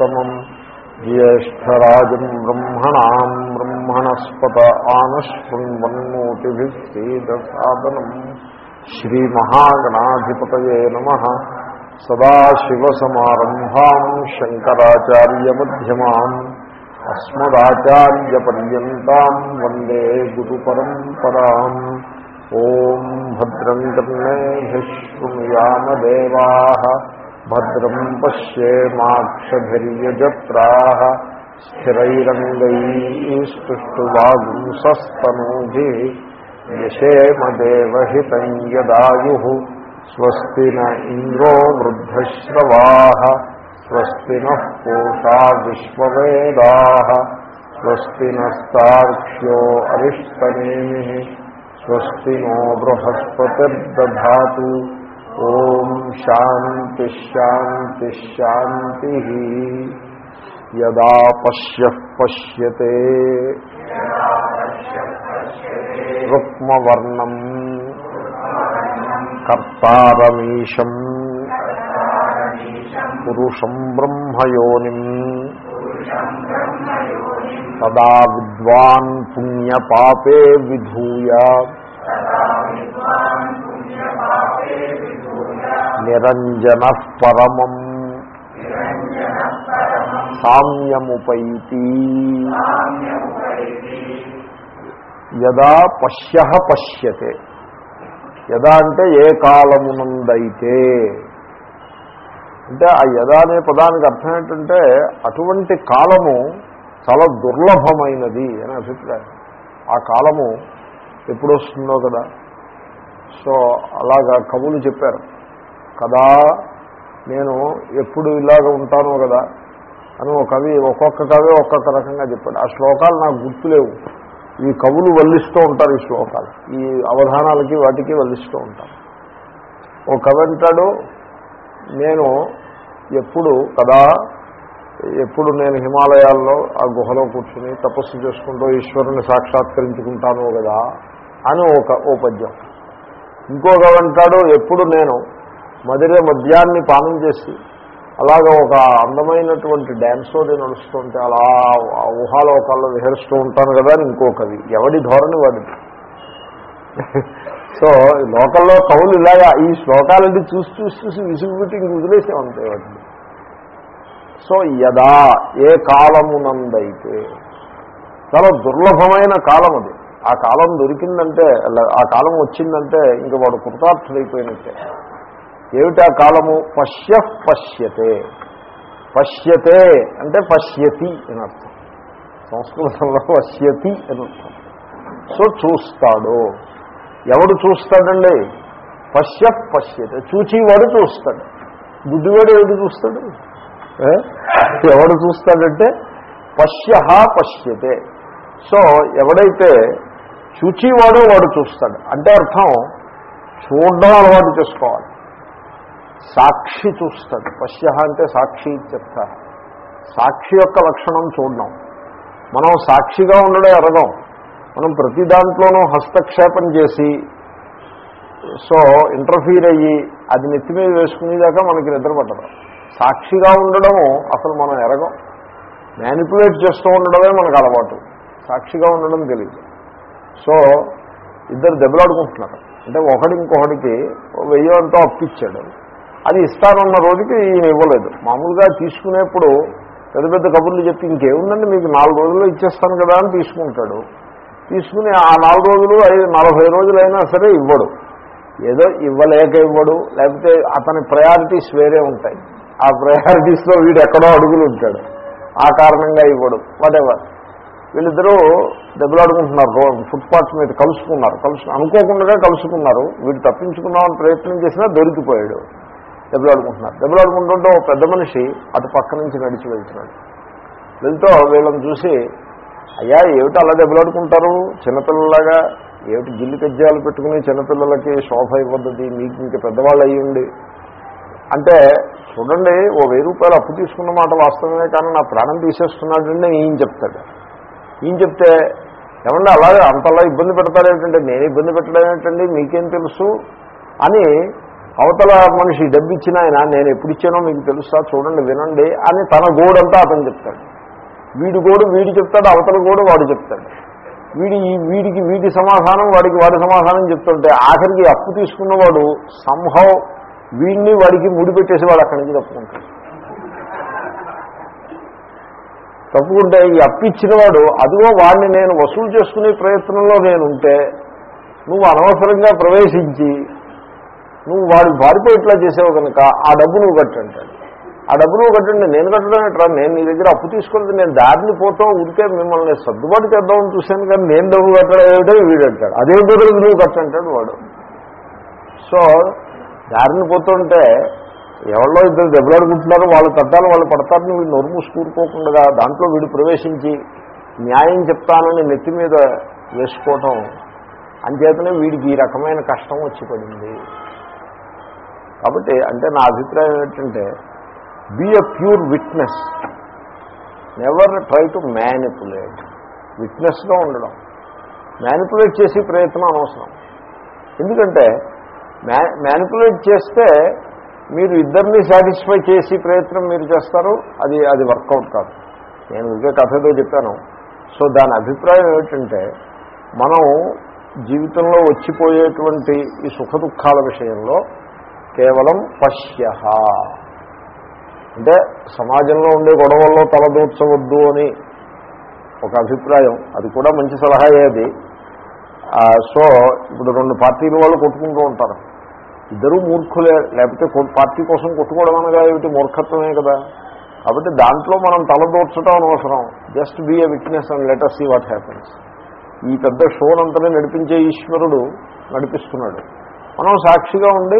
उत्तमम् ज्येष्ठराजम् ब्रह्मणाम् ब्रह्मणस्पत आनशृण्वन्मोतिभिः सीदसादनम् श्रीमहागणाधिपतये नमः सदाशिवसमारम्भाम् शङ्कराचार्यमध्यमाम् अस्मदाचार्यपर्यन्ताम् वन्दे गुरुपरम्पराम् ॐ भद्रम् कर्णेभिः शृणुयामदेवाः भद्रम् पश्येमाक्षभिर्यजत्राः स्थिरैरङ्गैस्तुष्टुवागुंसस्तनूभिः यशेमदेवहितम् यदायुः स्वस्ति न इन्द्रो वृद्धश्रवाः स्वस्ति नः पूषा विश्ववेदाः स्वस्ति नस्तार्क्ष्यो अरिष्टनेमिः स्वस्ति नो बृहस्पतिर्दधातु ॐ शान्तिश्शान्तिश्शान्तिः यदा पश्य पश्यते। रुक्मवर्णम्। कर्तारमीशम्। पुरुषम् ब्रह्मयोनि तदा विद्वान् पुण्यपापे నిరంజన పరమం సామ్యముపైతి. యదా పశ్య పశ్యతే. యదా అంటే ఏ కాలమునందైతే. అంటే ఆ యదా అనే పదానికి అర్థం ఏంటంటే అటువంటి కాలము చాలా దుర్లభమైనది అనే అభిప్రాయం. ఆ కాలము ఎప్పుడొస్తుందో కదా? సో అలాగా కవులు చెప్పారు. కదా నేను ఎప్పుడు ఇలాగ ఉంటానో కదా అని ఒక కవి ఒక్కొక్క కవి ఒక్కొక్క రకంగా చెప్పాడు. ఆ శ్లోకాలు నాకు గుర్తులేవు. ఈ కవులు వల్లిస్తూ ఉంటారు ఈ శ్లోకాలు. ఈ అవధానాలకి వాటికి వల్లిస్తూ ఉంటారు. ఓ కవి అంటాడు నేను ఎప్పుడు కదా ఎప్పుడు నేను హిమాలయాల్లో ఆ గుహలో కూర్చుని తపస్సు చేసుకుంటూ ఈశ్వరుని సాక్షాత్కరించుకుంటాను కదా అని ఒక ఓ పద్యం ఇంకొక అంటాడు ఎప్పుడు నేను మదిరే మద్యాన్ని పానం చేసి అలాగా ఒక అందమైనటువంటి డ్యాన్స్లో నేను నడుస్తూ ఉంటే అలా ఊహాలో ఊహాలోకాల్లో విహరిస్తూ ఉంటాను కదా అని ఇంకొకది ఎవడి ధోరణి వాడిది? సో లోకల్లో కవులు ఇలాగా ఈ శ్లోకాలన్నీ చూసి చూసి చూసి విసుగుబెట్టి ఇంక వదిలేసామంతే వాటిని. సో యదా ఏ కాలమునందైతే. చాలా దుర్లభమైన కాలం అది ఆ కాలం దొరికిందంటే ఆ కాలం వచ్చిందంటే ఇంక వాడు కృతార్థుడైపోయినట్టే. ఏమిటి ఆ కాలము? పశ్య పశ్యతే. పశ్యతే అంటే పశ్యతి అని అర్థం. సంస్కృతంలో పశ్యతి అని అర్థం. సో చూస్తాడు. ఎవడు చూస్తాడండి? పశ్య పశ్యతే. చూచివాడు చూస్తాడు. బుద్ధివాడు ఎవడు చూస్తాడు? ఎవడు చూస్తాడంటే పశ్య పశ్యతే. సో ఎవడైతే చూచివాడో వాడు చూస్తాడు. అంటే అర్థం చూడడం అలవాటు చేసుకోవాలి. సాక్షి చూస్తాడు. పశ్య అంటే సాక్షి చెప్తా సాక్షి యొక్క లక్షణం చూడడం. మనం సాక్షిగా ఉండడం ఎరగం. మనం ప్రతి దాంట్లోనూ హస్తక్షేపం చేసి సో ఇంటర్ఫీర్ అయ్యి అది నెత్తి మీద వేసుకునేదాకా మనకి నిద్ర పట్టదు. సాక్షిగా ఉండడము అసలు మనం ఎరగం. మ్యానిపులేట్ చేస్తూ ఉండడమే మనకు అలవాటు. సాక్షిగా ఉండడం తెలియదు సో ఇద్దరు దెబ్బలాడుకుంటున్నారు. అంటే ఒకడి ఇంకొకడికి వెయ్యి అంతా అప్పిచ్చాడు. అది ఇస్తానన్న రోజుకి ఈయన ఇవ్వలేదు. మామూలుగా తీసుకునేప్పుడు పెద్ద పెద్ద కబుర్లు చెప్పి ఇంకేముందండి మీకు నాలుగు రోజుల్లో ఇచ్చేస్తాను కదా అని తీసుకుంటాడు. తీసుకుని ఆ నాలుగు రోజులు ఐదు నలభై రోజులైనా సరే ఇవ్వడు. ఏదో ఇవ్వలేక ఇవ్వడు. లేకపోతే అతని ప్రయారిటీస్ వేరే ఉంటాయి. ఆ ప్రయారిటీస్లో వీడు ఎక్కడో అడుగులు ఉంటాడు. ఆ కారణంగా ఇవ్వడు. వాటెవర్ వీళ్ళిద్దరూ దెబ్బలాడుకుంటున్నారు. ఫుట్పాత్ మీద కలుసుకున్నారు. కలుసు అనుకోకుండా కలుసుకున్నారు. వీడు తప్పించుకుందామని ప్రయత్నం చేసినా దొరికిపోయాడు. దెబ్బలాడుకుంటున్నారు. దెబ్బలాడుకుంటుంటే ఒక పెద్ద మనిషి అటు పక్క నుంచి నడిచి వెళ్తున్నాడు. వెళ్తూ వీళ్ళని చూసి అయ్యా ఏమిటి అలా దెబ్బలాడుకుంటారు? చిన్నపిల్లలాగా ఏమిటి గిల్లి కజ్జాలు పెట్టుకుని చిన్నపిల్లలకి శోభ ఇవ్వద్ది మీకు ఇంక పెద్దవాళ్ళు అయ్యండి అంటే చూడండి ఓ వెయ్యి రూపాయలు అప్పు తీసుకున్న మాట వాస్తవమే కానీ నా ప్రాణం తీసేస్తున్నాడండి ఈయన చెప్తాడు. ఈయన చెప్తే? ఏమన్నా అలాగే అంతలా ఇబ్బంది పెడతారేమిటంటే నేను ఇబ్బంది పెట్టడం ఏమిటండి మీకేం తెలుసు? అని అవతల మనిషి డబ్బు ఇచ్చిన ఆయన నేను ఎప్పుడు ఇచ్చానో మీకు తెలుసా? చూడండి వినండి అని తన గోడంతా అతను చెప్తాడు. వీడి గోడు వీడు చెప్తాడు అవతల గోడు వాడు చెప్తాడు. వీడి ఈ- వీడికి వీడి సమాధానం వాడికి వాడి సమాధానం చెప్తుంటే ఆఖరికి అప్పు తీసుకున్నవాడు సంహవ్ వీడిని వాడికి ముడిపెట్టేసి వాడు అక్కడి నుంచి తప్పుకుంటాడు. తప్పుకుంటే ఈ అప్పిచ్చినవాడు అదిగో వాడిని నేను వసూలు చేసుకునే ప్రయత్నంలో నేను ఉంటే నువ్వు అనవసరంగా ప్రవేశించి నువ్వు వాడు పారిపోయి ఇట్లా చేసావు కనుక ఆ డబ్బు నువ్వు కట్టంటాడు ఆ డబ్బు నువ్వు కట్టండి నేను కట్టడం ఎట్రా నేను నీ దగ్గర అప్పు తీసుకున్నది నేను దారిని పోతాం ఉడితే మిమ్మల్ని సర్దుబాటు చేద్దామని చూశాను కానీ నేను డబ్బు కట్టడం ఏమిటో వీడు అంటాడు. అదేమిటో నువ్వు కట్టంటాడు వాడు. సో దారిని పోతుంటే ఎవరిలో ఇద్దరు దెబ్బలాడుకుంటున్నారో వాళ్ళు కట్టాలి వాళ్ళు పడతారని వీడు నొరుము స్కూరుకోకుండా దాంట్లో వీడు ప్రవేశించి న్యాయం చెప్తానని నెత్తి మీద వేసుకోవటం. అంచేతనే వీడికి ఈ రకమైన కష్టం వచ్చి పడింది. కాబట్టి అంటే నా అభిప్రాయం ఏంటంటే be a pure witness never try to manipulate విట్నెస్గా ఉండడం. మ్యానిపులేట్ చేసే ప్రయత్నం అనవసరం. ఎందుకంటే మ్యా మ్యానిపులేట్ చేస్తే మీరు ఇద్దరిని సాటిస్ఫై చేసి ప్రయత్నం మీరు చేస్తారు అది అది వర్కౌట్ కాదు. నేను ఇంకే కథతో చెప్పాను. సో దాని అభిప్రాయం ఏమిటంటే మనం జీవితంలో వచ్చిపోయేటువంటి ఈ సుఖ దుఃఖాల విషయంలో కేవలం పశ్య అంటే సమాజంలో ఉండే గొడవల్లో తలదూర్చవద్దు అని ఒక అభిప్రాయం. అది కూడా మంచి సలహా అయ్యేది సో ఇప్పుడు రెండు పార్టీల వాళ్ళు కొట్టుకుంటూ ఉంటారు. ఇద్దరూ మూర్ఖులే లేకపోతే పార్టీ కోసం కొట్టుకోవడం అనగా ఏమిటి? మూర్ఖత్వమే కదా. కాబట్టి దాంట్లో మనం తలదూర్చడం అనవసరం. Just be a witness and later see what happens ఈ పెద్ద షోనంతనే నడిపించే ఈశ్వరుడు నడిపిస్తున్నాడు. మనం సాక్షిగా ఉండి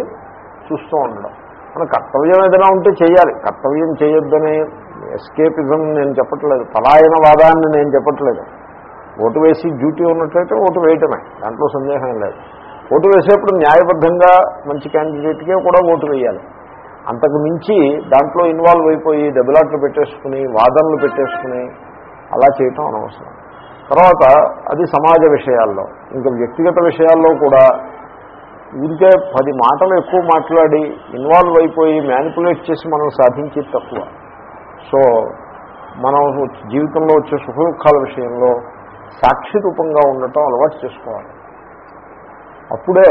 చూస్తూ ఉండడం. మన కర్తవ్యం ఏదైనా ఉంటే చేయాలి. కర్తవ్యం చేయొద్దని ఎస్కేపిజం నేను చెప్పట్లేదు. పలాయన వాదాన్ని నేను చెప్పట్లేదు. ఓటు వేసి డ్యూటీ ఉన్నట్లయితే ఓటు వేయటమే. దాంట్లో సందేహం లేదు. ఓటు వేసేప్పుడు న్యాయబద్ధంగా మంచి క్యాండిడేట్కే కూడా ఓటు వేయాలి. అంతకు మించి దాంట్లో ఇన్వాల్వ్ అయిపోయి దెబ్బలాట్లు పెట్టేసుకుని వాదనలు పెట్టేసుకుని అలా చేయటం అనవసరం. తర్వాత అది సమాజ విషయాల్లో ఇంకా వ్యక్తిగత విషయాల్లో కూడా ఇంకే పది మాటలు ఎక్కువ మాట్లాడి ఇన్వాల్వ్ అయిపోయి మ్యానిపులేట్ చేసి మనం సాధించేది తక్కువ. సో మనం జీవితంలో వచ్చే సుఖ దుఃఖాల విషయంలో సాక్షి రూపంగా ఉండటం అలవాటు చేసుకోవాలి. అప్పుడే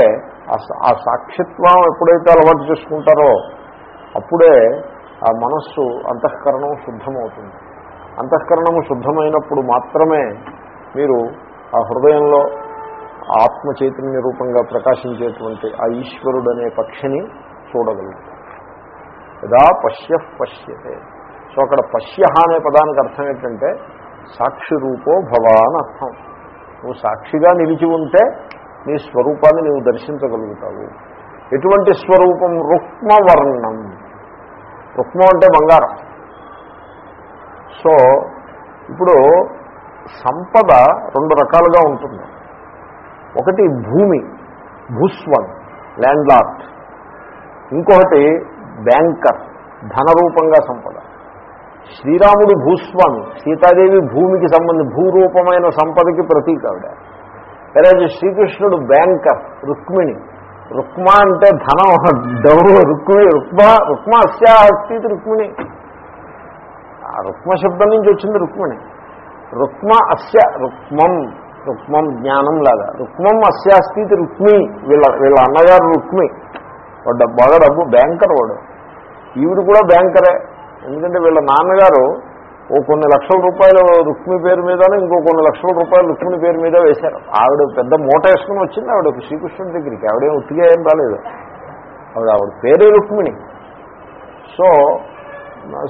ఆ ఆ సాక్షిత్వం ఎప్పుడైతే అలవాటు చేసుకుంటారో అప్పుడే ఆ మనస్సు అంతఃకరణం శుద్ధమవుతుంది. అంతఃకరణము శుద్ధమైనప్పుడు మాత్రమే మీరు ఆ హృదయంలో ఆత్మ చైతన్య రూపంగా ప్రకాశించేటువంటి ఆ ఈశ్వరుడు అనే పక్షిని చూడగలుగుతారు. యదా పశ్య పశ్యతే. సో అక్కడ పశ్య అనే పదానికి అర్థం ఏంటంటే సాక్షి రూపో భవాన్ అర్థం. నువ్వు సాక్షిగా నిలిచి ఉంటే నీ స్వరూపాన్ని నీవు దర్శించగలుగుతావు. ఎటువంటి స్వరూపం? రుక్మవర్ణం. రుక్మం అంటే బంగారం. సో ఇప్పుడు సంపద రెండు రకాలుగా ఉంటుంది. ఒకటి భూమి భూస్వన్ ల్యాండ్ లార్డ్ ఇంకొకటి బ్యాంకర్ ధనరూపంగా సంపద. శ్రీరాముడు భూస్వామి సీతాదేవి భూమికి సంబంధి భూరూపమైన సంపదకి ప్రతీక ఆవిడ అలాగే శ్రీకృష్ణుడు బ్యాంకర్ రుక్మిణి రుక్మ అంటే ధనం డౌ రుక్మిణి రుక్మ రుక్మ అస్యా అస్తి రుక్మిణి ఆ రుక్మ శబ్దం నుంచి వచ్చింది రుక్మిణి రుక్మ అస్య రుక్మం రుక్మం జ్ఞానం లాగా. రుక్మం అస్యాస్తి రుక్మి వీళ్ళ వీళ్ళ అన్నగారు రుక్మి వాడు బాగా డబ్బు బ్యాంకర్ వాడు. ఈవిడ కూడా బ్యాంకరే ఎందుకంటే వీళ్ళ నాన్నగారు ఓ కొన్ని లక్షల రూపాయలు రుక్మి పేరు మీద ఇంకో కొన్ని లక్షల రూపాయలు రుక్మిణి పేరు మీద వేశారు. ఆవిడ పెద్ద మూట వేసుకుని వచ్చింది ఆవిడ శ్రీకృష్ణుడి దగ్గరికి. ఆవిడేం ఉత్తిగా ఏం రాలేదు. ఆవిడ ఆవిడ పేరే రుక్మిణి. సో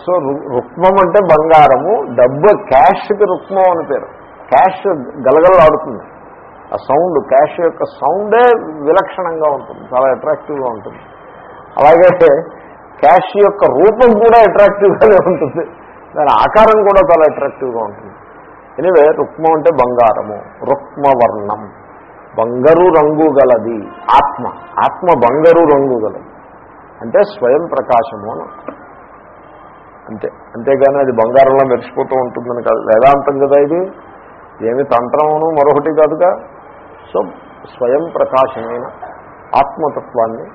సో రుక్మం అంటే బంగారము డబ్బు క్యాష్కి రుక్మం అని పేరు. క్యాష్ గలగలలాడుతుంది. ఆ సౌండ్ క్యాష్ యొక్క సౌండే విలక్షణంగా ఉంటుంది. చాలా అట్రాక్టివ్గా ఉంటుంది. అలాగే క్యాష్ యొక్క రూపం కూడా అట్రాక్టివ్గానే ఉంటుంది. దాని ఆకారం కూడా చాలా అట్రాక్టివ్గా ఉంటుంది. ఎనివే రుక్మం అంటే బంగారము. రుక్మవర్ణం. బంగారు రంగు గలది. ఆత్మ. ఆత్మ బంగారు రంగు గలది. అంటే స్వయం ప్రకాశము అని అంతే. అంతేగాని అది బంగారంలో మెరిసిపోతూ ఉంటుందని కాదు. వేదాంతం కదా ఇది. ఏమి తంత్రమును మరొకటి కాదుగా. సో స్వయం ప్రకాశమైన ఆత్మతత్వాన్ని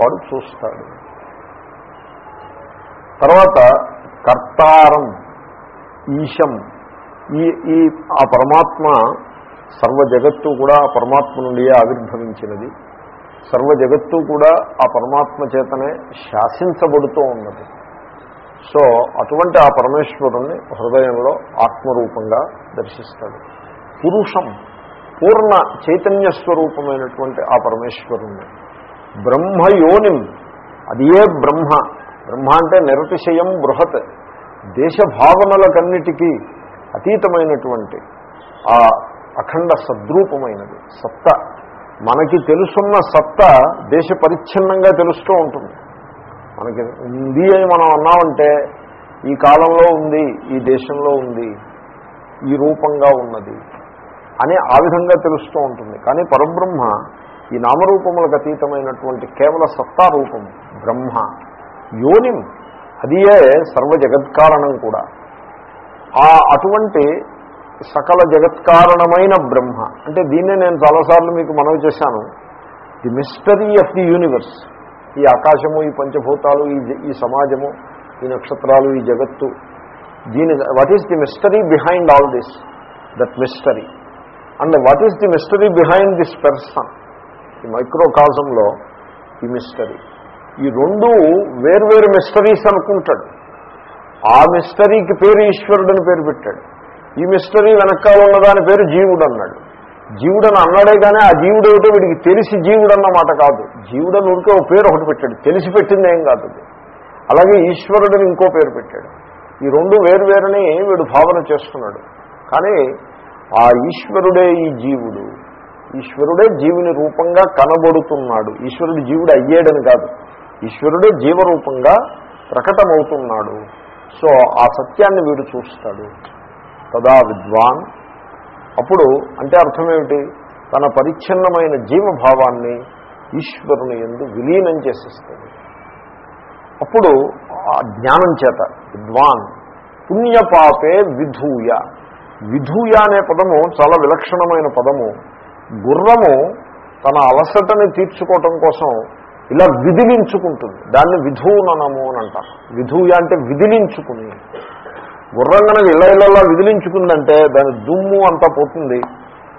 వాడు చూస్తాడు. తర్వాత కర్తారం ఈశం. ఈ ఈ ఆ పరమాత్మ సర్వ జగత్తు కూడా ఆ పరమాత్మ నుండియే ఆవిర్భవించినది. సర్వ జగత్తు కూడా ఆ పరమాత్మ చేతనే శాసించబడుతూ ఉన్నది. సో అటువంటి ఆ పరమేశ్వరుణ్ణి హృదయంలో ఆత్మరూపంగా దర్శిస్తాడు. పురుషం పూర్ణ చైతన్య స్వరూపమైనటువంటి ఆ పరమేశ్వరుణ్ణి. బ్రహ్మయోనిం అది ఏ బ్రహ్మ. బ్రహ్మ అంటే నిరతిశయం బృహత్. దేశ భావనలకన్నిటికీ అతీతమైనటువంటి ఆ అఖండ సద్రూపమైనది సత్త మనకి తెలుసున్న సత్త దేశ పరిచ్ఛిన్నంగా తెలుస్తూ ఉంటుంది. మనకి ఉంది అని మనం అన్నామంటే ఈ కాలంలో ఉంది ఈ దేశంలో ఉంది ఈ రూపంగా ఉన్నది అని ఆ విధంగా తెలుస్తూ ఉంటుంది. కానీ పరబ్రహ్మ ఈ నామరూపములకు అతీతమైనటువంటి కేవల సత్తారూపం బ్రహ్మ. యోనిం. అదియే సర్వ జగత్కారణం కూడా. ఆ అటువంటి సకల జగత్కారణమైన బ్రహ్మ. అంటే దీన్నే నేను చాలాసార్లు మీకు మనవి చేశాను. The mystery of the universe ఈ ఆకాశము ఈ పంచభూతాలు ఈ ఈ సమాజము ఈ నక్షత్రాలు ఈ జగత్తు. దీని what is the mystery behind all this that mystery and what is the mystery behind this person ఈ మైక్రోకాజంలో ఈ మిస్టరీ ఈ రెండు వేర్వేరు మిస్టరీస్ అనుకుంటాడు. ఆ మిస్టరీకి పేరు ఈశ్వరుడు పేరు పెట్టాడు. ఈ మిస్టరీ వెనకాల ఉన్నదాని పేరు జీవుడు అన్నాడు జీవుడని అన్నాడే కానీ ఆ జీవుడు ఏమిటో వీడికి తెలిసి జీవుడు అన్నమాట కాదు. జీవుడని ఉడికే ఓ పేరు ఒకటి పెట్టాడు. తెలిసి పెట్టింది ఏం కాదు అలాగే ఈశ్వరుడని ఇంకో పేరు పెట్టాడు. ఈ రెండు వేరువేరని వీడు భావన చేస్తున్నాడు. కానీ ఆ ఈశ్వరుడే ఈ జీవుడు. ఈశ్వరుడే జీవుని రూపంగా కనబడుతున్నాడు. ఈశ్వరుడు జీవుడు అయ్యేడని కాదు. ఈశ్వరుడే జీవరూపంగా ప్రకటమవుతున్నాడు. సో ఆ సత్యాన్ని వీడు చూస్తాడు. తదా విద్వాన్. అప్పుడు అంటే అర్థమేమిటి తన పరిచ్ఛిన్నమైన జీవభావాన్ని ఈశ్వరుని ఎందు విలీనం చేసేస్తాడు. అప్పుడు ఆ జ్ఞానం చేత విద్వాన్ పుణ్యపాపే విధూయ. విధూయ అనే పదము చాలా విలక్షణమైన పదము. గుర్రము తన అలసటని తీర్చుకోవటం కోసం ఇలా విధిలించుకుంటుంది దాన్ని విధూననము అని అంటారు. విధూయ అంటే విధిలించుకుని గుర్రంగనది ఇళ్ళ ఇళ్ళలా విదిలించుకుందంటే దాని దుమ్ము అంతా పోతుంది.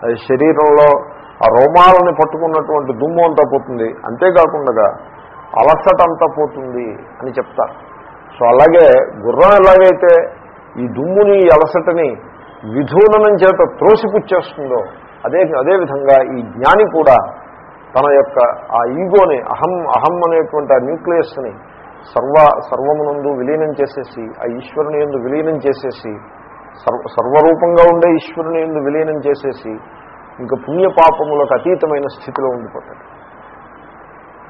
అది శరీరంలో ఆ రోమాలని పట్టుకున్నటువంటి దుమ్ము అంతా పోతుంది. అంతేకాకుండా అలసట అంతా పోతుంది అని చెప్తారు. సో అలాగే గుర్రం ఎలాగైతే ఈ దుమ్ముని ఈ అలసటని విధూననం చేత త్రోసిపుచ్చేస్తుందో అదే అదేవిధంగా ఈ జ్ఞాని కూడా తన యొక్క ఆ ఈగోని అహం అహం అనేటువంటి ఆ న్యూక్లియస్ని సర్వ సర్వమునందు విలీనం చేసేసి ఆ ఈశ్వరుని ఎందు విలీనం చేసేసి సర్వ సర్వరూపంగా ఉండే ఈశ్వరుని ఎందు విలీనం చేసేసి ఇంకా పుణ్యపాపములకు అతీతమైన స్థితిలో ఉండిపోతాడు.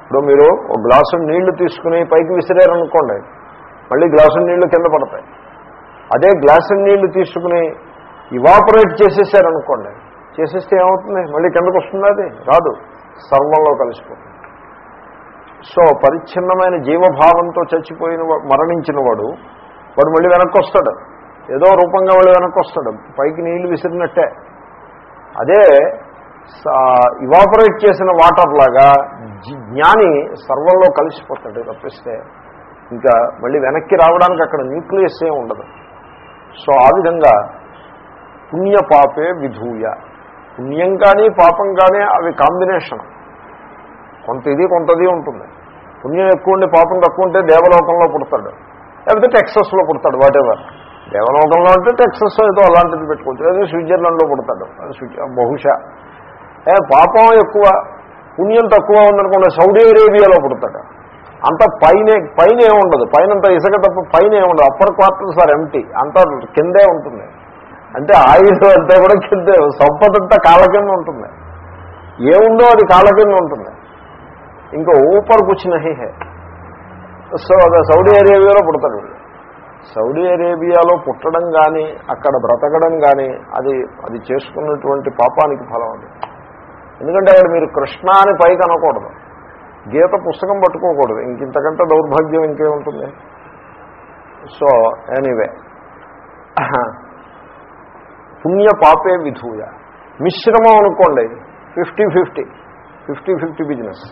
ఇప్పుడు మీరు ఒక గ్లాసు నీళ్ళు తీసుకుని పైకి విసిరారనుకోండి మళ్ళీ గ్లాసు నీళ్ళు కింద పడతాయి. అదే గ్లాసు నీళ్ళు తీసుకుని ఇవాపరేట్ చేసేసారనుకోండి చేసేస్తే ఏమవుతుంది? మళ్ళీ కిందకు వస్తుంది అది? రాదు. సర్వంలో కలిసిపోతుంది. సో పరిచ్ఛిన్నమైన జీవభావంతో చచ్చిపోయిన మరణించిన వాడు వాడు మళ్ళీ వెనక్కి వస్తాడు ఏదో రూపంగా మళ్ళీ వెనక్కి వస్తాడు పైకి నీళ్ళు విసిరినట్టే. అదే ఇవాపరేట్ చేసిన వాటర్ లాగా జి- జ్ఞాని సర్వంలో కలిసిపోతాడు తప్పిస్తే ఇంకా మళ్ళీ వెనక్కి రావడానికి అక్కడ న్యూక్లియస్ ఏ ఉండదు. సో ఆ విధంగా పుణ్యపాపే విధూయ. పుణ్యం కానీ పాపం కానీ అవి కాంబినేషన్ కొంత ఇది కొంతది ఉంటుంది. పుణ్యం ఎక్కువ ఉండి పాపం తక్కువ ఉంటే దేవలోకంలో పుడతాడు. లేకపోతే టెక్సస్లో పుడతాడు వాటెవర్ దేవలోకంలో అంటే టెక్సస్ ఏదో అలాంటిది పెట్టుకోవచ్చు. లేదా స్విట్జర్లాండ్లో పుడతాడు. అది బహుశా. ఏ పాపం ఎక్కువ పుణ్యం తక్కువ ఉందనుకోండి సౌదీ అరేబియాలో పుడతాడు. అంత పైన పైన ఏముండదు. పైన అంత ఇసుక తప్ప పైన ఏముండదు. అప్పర్ క్వార్టర్స్ ఆర్ ఎంటీ అంతా కిందే ఉంటుంది. అంటే ఆయుధం అంతా కూడా కింద సంపద అంతా కాళ్ళ కింద ఉంటుంది. ఏముందో అది కాళ్ళ కింద ఉంటుంది. ఇంకా ఊపర్ కుచ్ నహి హే. సో సౌదీ అరేబియాలో పుడతాడు సౌదీ అరేబియాలో పుట్టడం కానీ అక్కడ బ్రతకడం కానీ అది అది చేసుకున్నటువంటి పాపానికి ఫలం అది. ఎందుకంటే అక్కడ మీరు కృష్ణ అని పైకి అనకూడదు. గీత పుస్తకం పట్టుకోకూడదు. ఇంక ఇంతకంటే దౌర్భాగ్యం ఇంకేముంటుంది? సో ఎనీవే పుణ్య పాపే విధూయ. మిశ్రమం అనుకోండి fifty fifty fifty fifty business.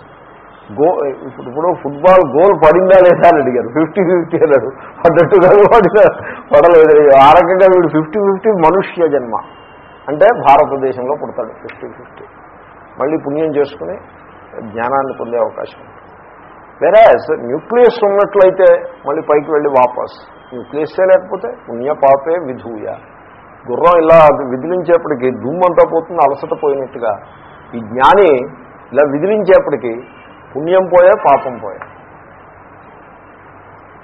Go ఇప్పుడు ఇప్పుడు ఫుట్బాల్ గోల్ పడిందా లేదా అని అడిగారు. ఫిఫ్టీ ఫిఫ్టీ అన్నాడు. అన్నట్టు పడినా పడలేదు. ఆ రకంగా వీడు ఫిఫ్టీ ఫిఫ్టీ మనుష్య జన్మ. అంటే భారతదేశంలో పుడతాడు ఫిఫ్టీ ఫిఫ్టీ. మళ్ళీ పుణ్యం చేసుకుని జ్ఞానాన్ని పొందే అవకాశం ఉంది. వేరే న్యూక్లియస్ ఉన్నట్లయితే మళ్ళీ పైకి వెళ్ళి వాపస్. న్యూక్లియస్సే లేకపోతే పుణ్య పాపే విధూయ. గుర్రం ఇలా విదిలించేప్పటికి దుమ్మంతా పోతుంది అలసట పోయినట్టుగా. ఈ జ్ఞాని ఇలా విదిలించేప్పటికి పుణ్యం పోయే పాపం పోయే.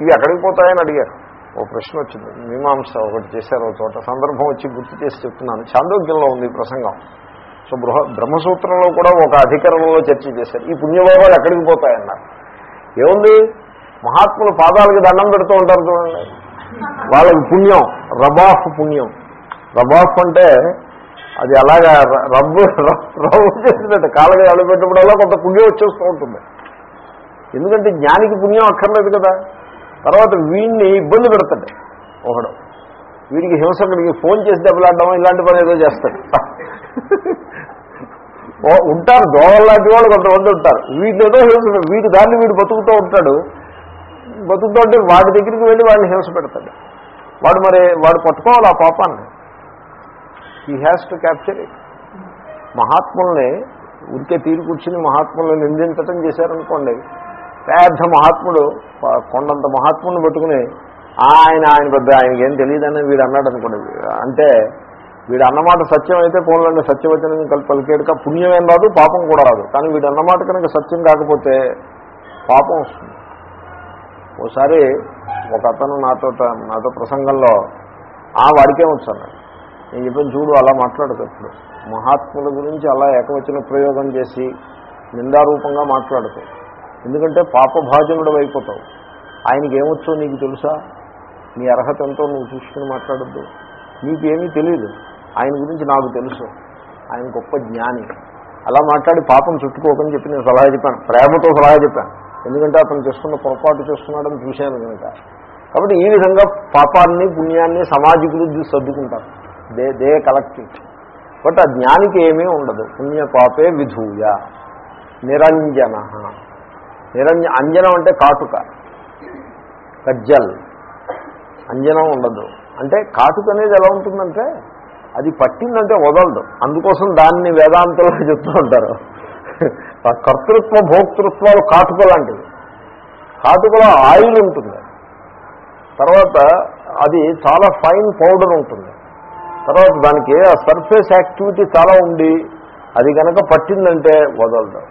ఇవి ఎక్కడికి పోతాయని అడిగారు. ఓ ప్రశ్న వచ్చింది. మీమాంస ఒకటి చేశారు ఒక చోట. సందర్భం వచ్చి గుర్తు చేసి చెప్తున్నాను. చాందోగ్యంలో ఉంది ప్రసంగం. సో బృహ బ్రహ్మసూత్రంలో కూడా ఒక అధికరణంలో చర్చ చేశారు. ఈ పుణ్యభావాలు ఎక్కడికి పోతాయన్నారు? ఏముంది? మహాత్ములు పాదాలకి దండం పెడుతూ ఉంటారు చూడండి. వాళ్ళకి పుణ్యం రబాఫ్ పుణ్యం. రబాఫ్ అంటే అది అలాగా ర- రబ్బు ర- రవ్వు చేసినట్టు. కాళ్ళకి అడబెట్టినప్పుడల్లా కొంత పుణ్యం వచ్చేస్తూ ఉంటుంది. ఎందుకంటే జ్ఞానికి పుణ్యం అక్కర్లేదు కదా. తర్వాత వీడిని ఇబ్బంది పెడతాడు ఒకడు. వీడికి హింసకుడికి ఫోన్ చేసి దెబ్బలాడడం ఇలాంటి పని ఏదో చేస్తాడు. ఉంటారు దోవల్లాంటి వాళ్ళు కొంతమంది ఉంటారు. వీటిని ఏదో హింస వీడి దాన్ని వీడు బతుకుతూ ఉంటాడు. బతుకుతూ ఉంటే వాడి దగ్గరికి వెళ్ళి వాడిని హింస పెడతాడు. వాడు మరి వాడు పట్టుకోవాలి ఆ పాపాన్ని. He has to capture it మహాత్ముల్ని ఉరికే తీరు కూర్చుని మహాత్ములను నిందించటం చేశారనుకోండి పెద్ద మహాత్ముడు కొండంత మహాత్ముడిని పట్టుకుని ఆయన ఆయన పెద్ద ఆయనకి ఏం తెలియదని వీడు అన్నాడు అనుకోండి అంటే వీడు అన్నమాట సత్యం అయితే పోలండి సత్యవచనం కలిపి పలికేడుక పుణ్యం ఏం రాదు పాపం కూడా రాదు. కానీ వీడు అన్నమాట కనుక సత్యం కాకపోతే పాపం వస్తుంది. ఓసారి ఒక అతను నాతో నాతో ప్రసంగంలో ఆ వాడికే వచ్చాను నేను చెప్పాను చూడు అలా మాట్లాడదు మహాత్ముల గురించి అలా ఏకవచన ప్రయోగం చేసి నిందారూపంగా మాట్లాడుతూ ఎందుకంటే పాపభాజనుడు అయిపోతావు. ఆయనకి ఏమొచ్చో నీకు తెలుసా? నీ అర్హత ఎంతో నువ్వు చూసుకుని మాట్లాడద్దు. నీకేమీ తెలియదు ఆయన గురించి నాకు తెలుసు. ఆయన గొప్ప జ్ఞాని. అలా మాట్లాడి పాపం చుట్టుకోకని చెప్పి నేను సలహా చెప్పాను. ప్రేమతో సలహా చెప్పాను. ఎందుకంటే అతను చేస్తున్న పొరపాటు చేస్తున్నాడని చూశాను కనుక. కాబట్టి ఈ విధంగా పాపాన్ని పుణ్యాన్ని సమాజకులు సర్దుకుంటారు. దే దే కలెక్ట్ బట్ ఆ జ్ఞానికి ఏమీ ఉండదు. పుణ్యపాపే విధూయ. నిరంజన. నిరంజ అంజనం అంటే కాటుక. కజ్జల్. అంజనం ఉండదు. అంటే కాటుక అనేది ఎలా ఉంటుందంటే అది పట్టిందంటే వదలదు. అందుకోసం దాన్ని వేదాంతంలో చెప్తూ ఉంటారు. కర్తృత్వ భోక్తృత్వాలు కాటుక లాంటివి. కాటుకలో ఆయిల్ ఉంటుంది. తర్వాత అది చాలా ఫైన్ పౌడర్ ఉంటుంది. తర్వాత దానికి ఆ సర్ఫేస్ యాక్టివిటీ చాలా ఉండి అది కనుక పట్టిందంటే వదలదు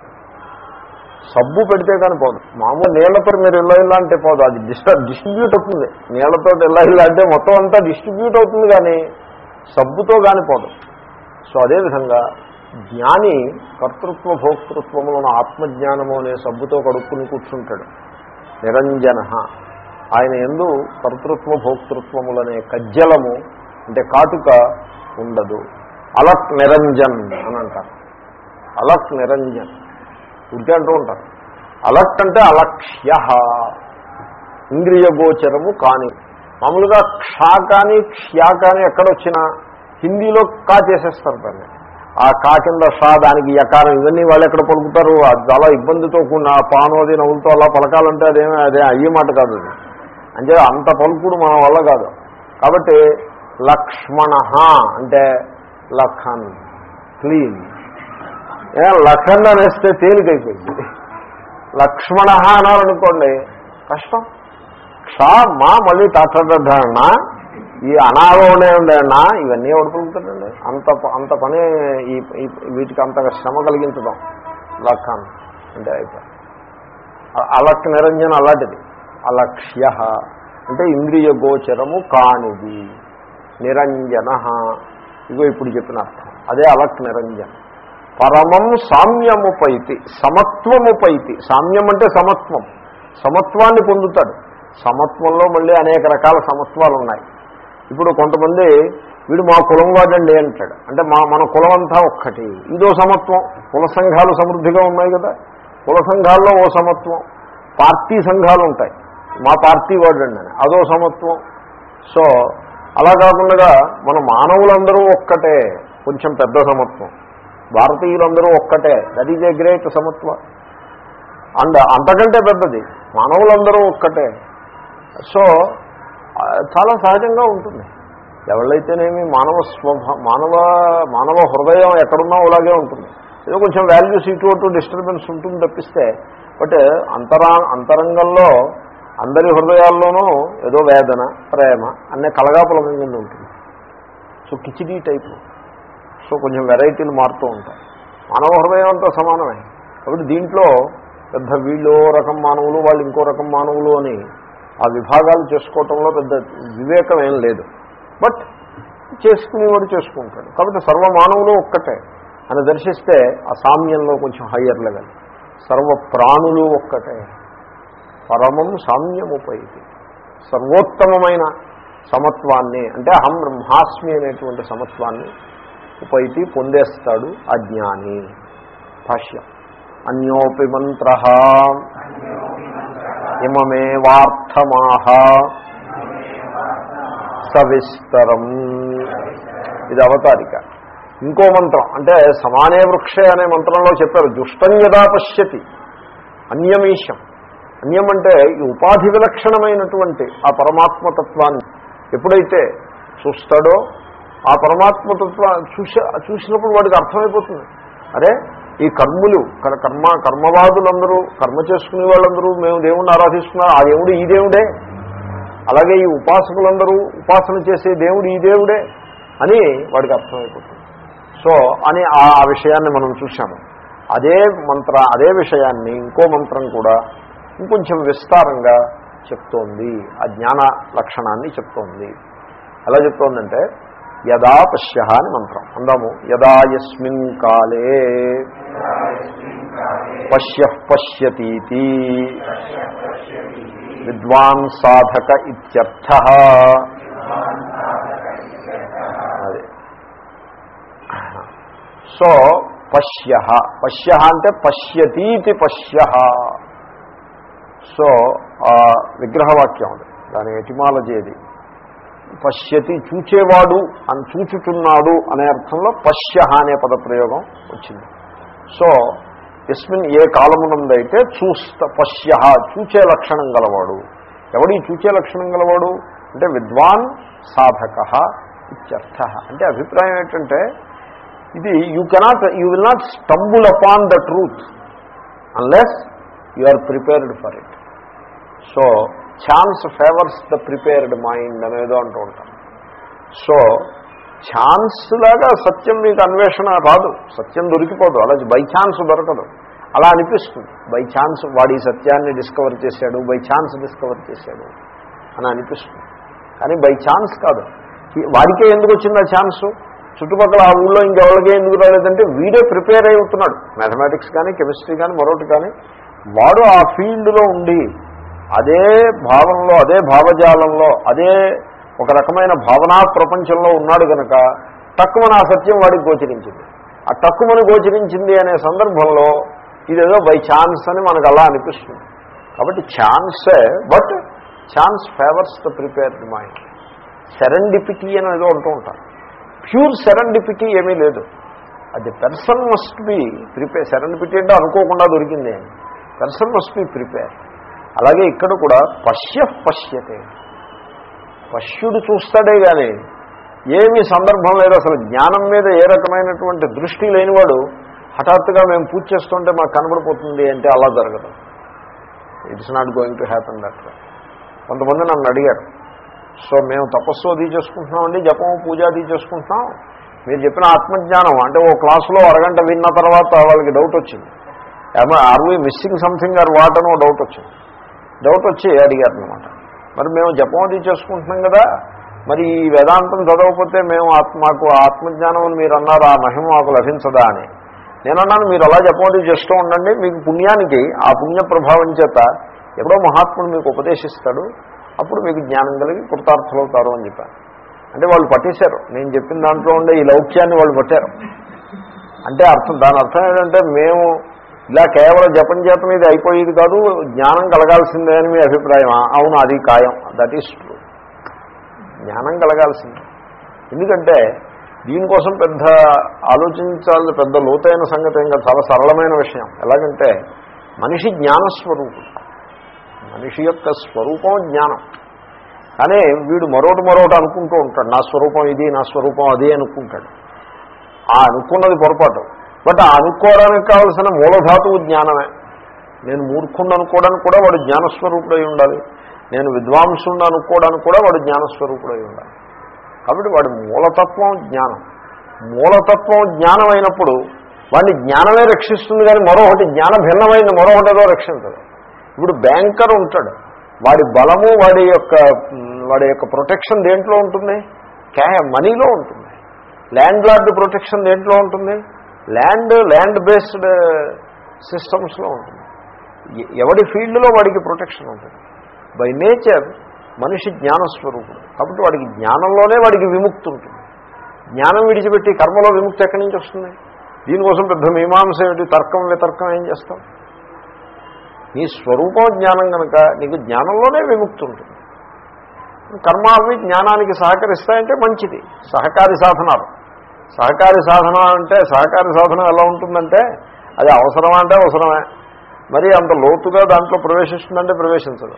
సబ్బు పెడితే కానీ పోదు. మామూలు నీళ్ళతో మీరు ఇలా ఇలా అంటే పోదు. అది డిస్టర్బ్ డిస్ట్రిబ్యూట్ అవుతుంది. నీళ్ళతో ఇలా ఇలా అంటే మొత్తం అంతా డిస్ట్రిబ్యూట్ అవుతుంది కానీ సబ్బుతో కానీ పోదు. సో అదేవిధంగా జ్ఞాని కర్తృత్వ భోక్తృత్వములను ఆత్మజ్ఞానము అనే సబ్బుతో కడుక్కుని కూర్చుంటాడు. నిరంజన ఆయన ఎందు కర్తృత్వ భోక్తృత్వములనే కజ్జలము అంటే కాటుక ఉండదు. అలక్ నిరంజన్ అని అంటారు. అలక్ నిరంజన్. ఉడికే అంటూ ఉంటారు. అలక్ అంటే అలక్ష్య. ఇంద్రియ గోచరము కాని. మామూలుగా క్షా కానీ క్ష్యా కానీ ఎక్కడొచ్చినా హిందీలో కా చేసేస్తారు దాన్ని. ఆ కా కింద షా దానికి యకారం ఇవన్నీ వాళ్ళు ఎక్కడ పలుకుతారు? అది చాలా ఇబ్బందితో కూడిన ఆ పానోది నవ్వులతో అలా పలకాలంటే అదేమీ అదే అయ్యే మాట కాదు అంటే అంత పలుకుడు మన వల్ల కాదు. కాబట్టి లక్ష్మణ అంటే లఖన్ క్లీన్. ఏ లఖన్ అనేస్తే తేలికైపోయింది. లక్ష్మణ అనాలనుకోండి కష్టం. క్షా మా మళ్ళీ తట్టడన్నా ఈ అనాగోనే ఉండేనా ఇవన్నీ ఎవడు అంత ప- అంత పని ఈ వీటికి అంతగా శ్రమ కలిగించడం. లఖన్ అంటే అయిపోయి అలక్ నిరంజన అలాంటిది. అలక్ష్య అంటే ఇంద్రియ గోచరము కానిది. నిరంజన. ఇగో ఇప్పుడు చెప్పిన అర్థం. అదే అలక్ నిరంజన్. పరమం సామ్యము పైతి సమత్వము పైతి. సామ్యం అంటే సమత్వం. సమత్వాన్ని పొందుతాడు. సమత్వంలో మళ్ళీ అనేక రకాల సమత్వాలు ఉన్నాయి ఇప్పుడు కొంతమంది వీడు మా కులం వాడండి అంటాడు. అంటే మా మన కులం అంతా ఒక్కటి. ఇదో సమత్వం. కుల సంఘాలు సమృద్ధిగా ఉన్నాయి కదా. కుల సంఘాల్లో ఓ సమత్వం. పార్టీ సంఘాలు ఉంటాయి. మా పార్టీ వాడండి అని. అదో సమత్వం. సో అలా కాకుండా మన మానవులందరూ ఒక్కటే కొంచెం పెద్ద సమత్వం. భారతీయులందరూ ఒక్కటే. దట్ ఈజ్ ఏ గ్రేట్ సమత్వ. అండ్ అంతకంటే పెద్దది మానవులందరూ ఒక్కటే. సో చాలా సహజంగా ఉంటుంది. ఎవళ్ళైతేనేమి మానవ స్వభా మానవ మానవ హృదయం ఎక్కడున్నా అలాగే ఉంటుంది. ఏదో కొంచెం వాల్యూస్ ఇటు అటు డిస్టర్బెన్స్ ఉంటుంది తప్పిస్తే బట్ అంతరా అంతరంగంలో అందరి హృదయాల్లోనూ ఏదో వేదన ప్రేమ అనే కలగాపుల కింద ఉంటుంది. So khichdi type. సో కొంచెం వెరైటీలు మారుతూ ఉంటాయి. మానవ హృదయం అంతా సమానమే. కాబట్టి దీంట్లో పెద్ద వీళ్ళు రకం మానవులు వాళ్ళు ఇంకో రకం మానవులు అని ఆ విభాగాలు చేసుకోవటంలో పెద్ద వివేకం ఏం లేదు. బట్ చేసుకునేవాడు చేసుకుంటాడు. కాబట్టి సర్వ మానవులు ఒక్కటే అని దర్శిస్తే ఆ సామ్యంలో కొంచెం హయ్యర్ లెవెల్. సర్వ ప్రాణులు ఒక్కటే. పరమం సామ్యముపైతి సర్వోత్తమమైన సమత్వాన్ని అంటే అహం బ్రహ్మాస్మి అనేటువంటి సమత్వాన్ని ఉపైతి పొందేస్తాడు అజ్ఞాని భాష్యం. అన్యోపి మంత్ర. ఇమమే వార్థమాహ సవిస్తరం. ఇది అవతారిక. ఇంకో మంత్రం అంటే సమానే వృక్షే అనే మంత్రంలో చెప్పారు దుష్టం యదా పశ్యతి. అన్యమీశం. అన్యం అంటే ఈ ఉపాధి విలక్షణమైనటువంటి ఆ పరమాత్మతత్వాన్ని. ఎప్పుడైతే చూస్తాడో ఆ పరమాత్మతత్వాన్ని చూసి చూసినప్పుడు వాడికి అర్థమైపోతుంది. అరే ఈ కర్ములు కర్మ కర్మవాదులందరూ కర్మ చేసుకునే వాళ్ళందరూ మేము దేవుణ్ణి ఆరాధిస్తున్నారు ఆ దేవుడు ఈ దేవుడే. అలాగే ఈ ఉపాసకులందరూ ఉపాసన చేసే దేవుడు ఈ దేవుడే అని వాడికి అర్థమైపోతుంది. సో అని ఆ విషయాన్ని మనం చూశాము. అదే మంత్ర అదే విషయాన్ని ఇంకో మంత్రం కూడా ఇంకొంచెం విస్తారంగా చెప్తోంది. ఆ జ్ఞాన లక్షణాన్ని చెప్తోంది. ఎలా చెప్తోందంటే యదా పశ్య అని మంత్రం. అందాము యదా యస్మిన్ కాలే పశ్య పశ్యతీతి. విద్వాన్ సాధక ఇత్యర్థ. అదే. సో పశ్య పశ్య అంటే పశ్యతీతి పశ్య సో ఆ విగ్రహవాక్యం అది. దాని ఎటిమాలజీ అది. పశ్యతి చూచేవాడు అని చూచుచున్నాడు అనే అర్థంలో పశ్య అనే పదప్రయోగం వచ్చింది. సో ఎస్మిన్ ఏ కాలమునందైతే చూస్త పశ్య చూచే లక్షణం గలవాడు. ఎవడి చూచే లక్షణం గలవాడు? అంటే విద్వాన్ సాధక ఇత్యర్థ. అంటే అభిప్రాయం ఏంటంటే ఇది you cannot you will not stumble upon the truth unless you are prepared for it so chance favours the prepared mind అనేదో అంటూ ఉంటాం. సో ఛాన్స్ లాగా సత్యం మీకు అన్వేషణ రాదు. సత్యం దొరికిపోదు. అలా బై ఛాన్స్ దొరకదు. అలా అనిపిస్తుంది. బై ఛాన్స్ వాడి సత్యాన్ని డిస్కవర్ చేశాడు. బై ఛాన్స్ డిస్కవర్ చేశాడు అని అనిపిస్తుంది. కానీ బై ఛాన్స్ కాదు. వాడికే ఎందుకు వచ్చింది ఆ ఛాన్స్? చుట్టుపక్కల ఆ ఊళ్ళో ఇంకెవరికే ఎందుకు రాలేదంటే వీడే ప్రిపేర్ అయి అవుతున్నాడు మ్యాథమెటిక్స్ కానీ కెమిస్ట్రీ కానీ మరొకటి కానీ. వాడు ఆ ఫీల్డ్లో ఉండి అదే భావంలో అదే భావజాలంలో అదే ఒక రకమైన భావనా ప్రపంచంలో ఉన్నాడు కనుక తక్కువన ఆ సత్యం వాడికి గోచరించింది. ఆ తక్కువని గోచరించింది అనే సందర్భంలో ఇదేదో బై ఛాన్స్ అని మనకు అలా అనిపిస్తుంది. కాబట్టి ఛాన్సే but chance favours the prepared mind. Serendipity అని ఏదో అంటూ ఉంటారు. ప్యూర్ సెరండిపిటీ ఏమీ లేదు. అది person must be prepare serendipity అంటే అనుకోకుండా దొరికింది. పెర్సన్ మస్ట్ బి ప్రిపేర్ అలాగే ఇక్కడ కూడా పశ్య పశ్యతే. పశ్యుడు చూస్తాడే కానీ ఏమీ సందర్భం లేదు. అసలు జ్ఞానం మీద ఏ రకమైనటువంటి దృష్టి లేనివాడు హఠాత్తుగా మేము పూజ చేస్తుంటే మాకు కనబడిపోతుంది అంటే అలా జరగదు. It's not going to happen that కొంతమంది నన్ను అడిగారు సో మేము తపస్సు అది చేసుకుంటున్నామండి జపం పూజ అది చేసుకుంటున్నాం? మీరు చెప్పిన ఆత్మజ్ఞానం అంటే ఓ క్లాసులో అరగంట విన్న తర్వాత వాళ్ళకి డౌట్ వచ్చింది. Are we missing something or what అని డౌట్ వచ్చింది. డౌట్ వచ్చి అడిగారు అనమాట మరి మేము జపం అది చేసుకుంటున్నాం కదా మరి ఈ వేదాంతం చదవకపోతే మేము ఆత్మ మాకు ఆత్మజ్ఞానం అని మీరు అన్నారు ఆ మహిమ మాకు లభించదా అని. నేనన్నాను మీరు అలా జపమతి చేస్తూ ఉండండి మీకు పుణ్యానికి ఆ పుణ్య ప్రభావం చేత ఎవడో మహాత్ముడు మీకు ఉపదేశిస్తాడు అప్పుడు మీకు జ్ఞానం కలిగి కృతార్థులవుతారు అని చెప్పాను. అంటే వాళ్ళు పట్టేశారు. నేను చెప్పిన దాంట్లో ఉండే ఈ లౌక్యాన్ని వాళ్ళు పట్టారు. అంటే అర్థం దాని అర్థం ఏంటంటే మేము ఇలా కేవలం జపం చేత మీద అయిపోయేది కాదు జ్ఞానం కలగాల్సిందే అని మీ అభిప్రాయమా? అవును అది ఖాయం. దట్ ఈస్ ట్రూ జ్ఞానం కలగాల్సిందే. ఎందుకంటే దీనికోసం పెద్ద ఆలోచించాలి పెద్ద లోతైన సంగతి ఇంకా చాలా సరళమైన విషయం. ఎలాగంటే మనిషి జ్ఞానస్వరూపుడు. మనిషి యొక్క స్వరూపం జ్ఞానం. కానీ వీడు మరొకటి మరొకటి అనుకుంటూ ఉంటాడు నా స్వరూపం ఇది నా స్వరూపం అది అనుకుంటాడు. ఆ అనుకున్నది పొరపాటు. బట్ అనుకోవడానికి కావలసిన మూలధాతువు జ్ఞానమే. నేను మూర్ఖుండు అనుకోవడానికి కూడా వాడు జ్ఞానస్వరూపుడై ఉండాలి. నేను విద్వాంసుడు అనుకోవడానికి కూడా వాడు జ్ఞానస్వరూపుడై ఉండాలి. కాబట్టి వాడి మూలతత్వం జ్ఞానం. మూలతత్వం జ్ఞానం అయినప్పుడు వాడిని జ్ఞానమే రక్షిస్తుంది కానీ మరొకటి జ్ఞాన భిన్నమైన మరొకటి ఏదో రక్షించదు. ఇప్పుడు బ్యాంకర్ ఉంటాడు. వాడి బలము వాడి యొక్క వాడి యొక్క ప్రొటెక్షన్ దేంట్లో ఉంటుంది? క్యా మనీలో ఉంటుంది. ల్యాండ్ లార్డ్ ప్రొటెక్షన్ దేంట్లో ఉంటుంది? ల్యాండ్ ల్యాండ్ బేస్డ్ సిస్టమ్స్లో ఉంటుంది. ఎ- ఎవడి ఫీల్డ్లో వాడికి ప్రొటెక్షన్ ఉంటుంది. బై నేచర్ మనిషి జ్ఞానస్వరూపుడు. కాబట్టి వాడికి జ్ఞానంలోనే వాడికి విముక్తి ఉంటుంది. జ్ఞానం విడిచిపెట్టి కర్మలో విముక్తి ఎక్కడి నుంచి వస్తుంది? దీనికోసం పెద్ద మీమాంస ఏమిటి? తర్కం వితర్కం ఏం చేస్తాం? నీ స్వరూపం జ్ఞానం కనుక నీకు జ్ఞానంలోనే విముక్తి ఉంటుంది. కర్మ అవి జ్ఞానానికి సహకరిస్తాయంటే మంచిది. సహకారి సాధనాలు. సహకారి సాధన అంటే సహకారి సాధన ఎలా ఉంటుందంటే అది అవసరమా అంటే అవసరమే. మరి అంత లోతుగా దాంట్లో ప్రవేశిస్తుందంటే ప్రవేశించదు.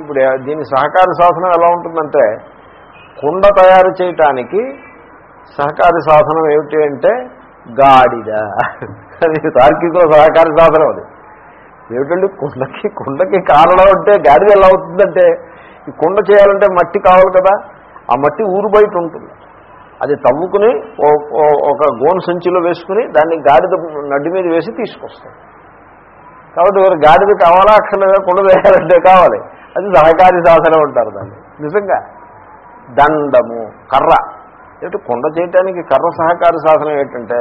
ఇప్పుడు దీని సహకార సాధనం ఎలా ఉంటుందంటే కుండ తయారు చేయటానికి సహకార సాధనం ఏమిటి అంటే గాడిద. అది తార్కికుల సహకార సాధనం అది. ఏమిటండి? కుండకి కుండకి కారణం అంటే గాడిద ఎలా అవుతుందంటే ఈ కుండ చేయాలంటే మట్టి కావాలి కదా. ఆ మట్టి ఊరు బయట ఉంటుంది. అది తవ్వుకుని ఒక గోన్ సంచిలో వేసుకుని దాన్ని గాడిద నడ్డి మీద వేసి తీసుకొస్తాం. కాబట్టి ఎవరు గాడిద కావాలా? అక్షరంగా కుండ వేయాలంటే కావాలి. అది సహకారి సాధన ఉంటారు దాన్ని. నిజంగా దండము కర్ర. ఏంటంటే కుండ చేయటానికి కర్ర సహకారి సాధనం ఏంటంటే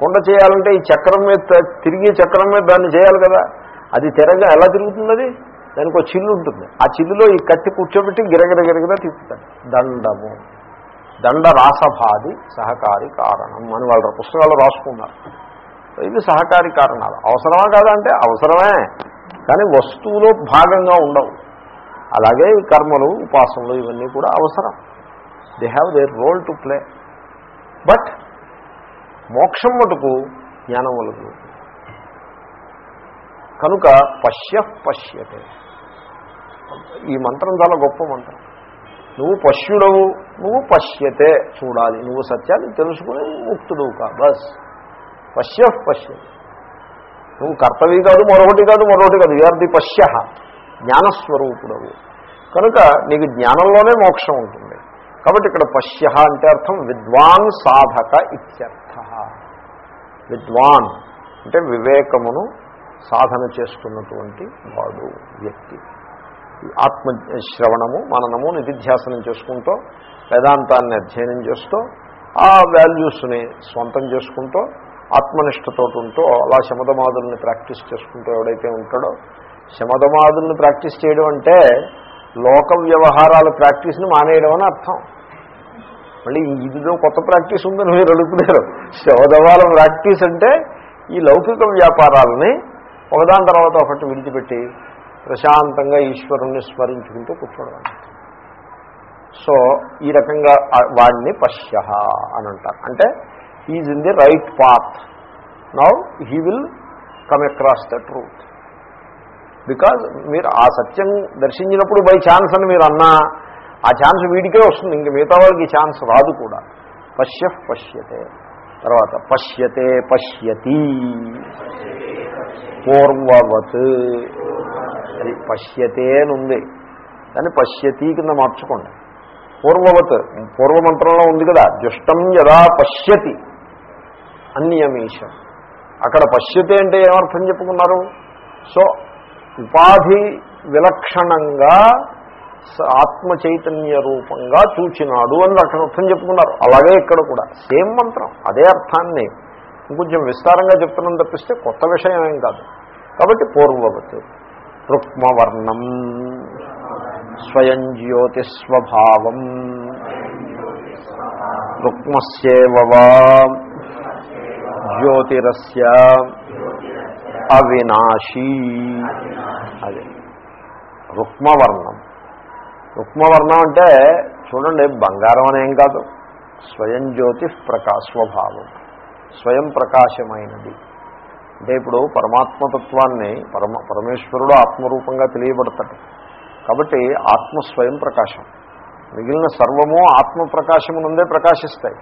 కుండ చేయాలంటే ఈ చక్రం మీద తిరిగే చక్రం మీద దాన్ని చేయాలి కదా. అది తిరగ ఎలా తిరుగుతుంది అది? దానికి ఒక చిల్లు ఉంటుంది. ఆ చిల్లులో ఈ కత్తి కూర్చోబెట్టి గిరగిర గిరగిరా తిప్పుతాడు దండము. దండ రాసభాది సహకారి కారణం అని వాళ్ళ పుస్తకాలు రాసుకున్నారు. ఇది సహకారి కారణాలు. అవసరమా కాదంటే అంటే అవసరమే. కానీ వస్తువులో భాగంగా ఉండవు. అలాగే ఈ కర్మలు ఉపాసనలు ఇవన్నీ కూడా అవసరం. They have their role to play but మోక్షం మటుకు జ్ఞానం వలదు కనుక పశ్య పశ్యతే. ఈ మంత్రం చాలా గొప్ప మంత్రం. నువ్వు పశ్యుడవు నువ్వు పశ్యతే చూడాలి. నువ్వు సత్యాన్ని తెలుసుకుని ముక్తుడు కా బస్. పశ్య పశ్య. నువ్వు కర్తవి కాదు మరొకటి కాదు మరొకటి కాదు. యూఆర్ ది పశ్య జ్ఞానస్వరూపుడవు. కనుక నీకు జ్ఞానంలోనే మోక్షం ఉంటుంది. కాబట్టి ఇక్కడ పశ్య అంటే అర్థం విద్వాన్ సాధక ఇత్యర్థ. విద్వాన్ అంటే వివేకమును సాధన చేసుకున్నటువంటి వాడు వ్యక్తి. ఆత్మ శ్రవణము మననము నిధిధ్యాసనం చేసుకుంటూ వేదాంతాన్ని అధ్యయనం చేస్తూ ఆ వాల్యూస్ని స్వంతం చేసుకుంటూ ఆత్మనిష్టతో ఉంటూ అలా శమదమాదుల్ని ప్రాక్టీస్ చేసుకుంటూ ఎవడైతే ఉంటాడో శమదమాదుల్ని ప్రాక్టీస్ చేయడం అంటే లోక వ్యవహారాల ప్రాక్టీస్ని మానేయడం అని అర్థం. మళ్ళీ ఇదిలో కొత్త ప్రాక్టీస్ ఉందని మీరు అడుగుతున్నారు. శవదవాల ప్రాక్టీస్ అంటే ఈ లౌకిక వ్యాపారాలని ఒకదాని తర్వాత ఒకటి విడిచిపెట్టి ప్రశాంతంగా ఈశ్వరుణ్ణి స్మరించుకుంటూ కూర్చోవడం సో ఈ రకంగా వాడిని పశ్య అని అంటారు. అంటే is in the right path now he will come across the truth because మీరు ఆ సత్యం దర్శించినప్పుడు బై ఛాన్స్ అని మీరు అన్నా ఆ ఛాన్స్ వీడికే వస్తుంది. ఇంక మిగతా వాళ్ళకి ఛాన్స్ రాదు కూడా. పశ్య పశ్యతే. తర్వాత పశ్యతే పశ్యతి. పూర్వవత్. అది పశ్యతే అని ఉంది దాన్ని పశ్యతి కింద మార్చుకోండి. పూర్వవత్ పూర్వమంత్రంలో ఉంది కదా దుష్టం యదా పశ్యతి అన్యమీశం అక్కడ పశ్యతే అంటే ఏమర్థం చెప్పుకున్నారు? సో ఉపాధి విలక్షణంగా స- ఆత్మ చైతన్య రూపంగా చూచినాడు అని అక్కడ అర్థం చెప్పుకున్నారు. అలాగే ఇక్కడ కూడా సేమ్ మంత్రం అదే అర్థాన్ని ఇంకొంచెం విస్తారంగా చెప్తున్నాం తప్పిస్తే కొత్త విషయం ఏం కాదు. కాబట్టి పూర్వవత్. రుక్మవర్ణం స్వయం జ్యోతిస్వభావం. రుక్మస్యేవవా జ్యోతిరస్య అవినాశీ. అది. రుక్మవర్ణం రుక్మవర్ణం అంటే చూడండి బంగారం అనేం కాదు. స్వయం జ్యోతి ప్రకాశ స్వభావం. స్వయం ప్రకాశమైనది. అంటే ఇప్పుడు పరమాత్మతత్వాన్ని పరమ పరమేశ్వరుడు ఆత్మరూపంగా తెలియబడతాడు. కాబట్టి ఆత్మ స్వయం ప్రకాశం. మిగిలిన సర్వము ఆత్మ ప్రకాశమునందే ప్రకాశిస్తాయి.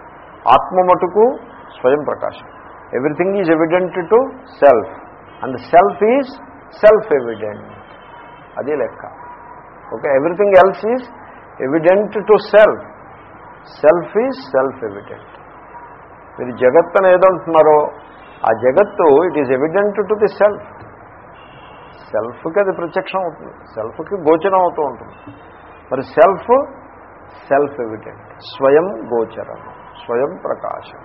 ఆత్మ మటుకు స్వయం ప్రకాశం. Everything is evident to self and self is self evident అదే లెక్క. Okay everything else is evident to self self is self evident మీరు జగత్ అని ఏదంటున్నారో ఆ జగత్తు it is evident to the self సెల్ఫ్కి అది ప్రత్యక్షం అవుతుంది. సెల్ఫ్కి గోచరం అవుతూ ఉంటుంది. మరి సెల్ఫ్ సెల్ఫ్ ఎవిడెంట్ స్వయం గోచరం. స్వయం ప్రకాశం.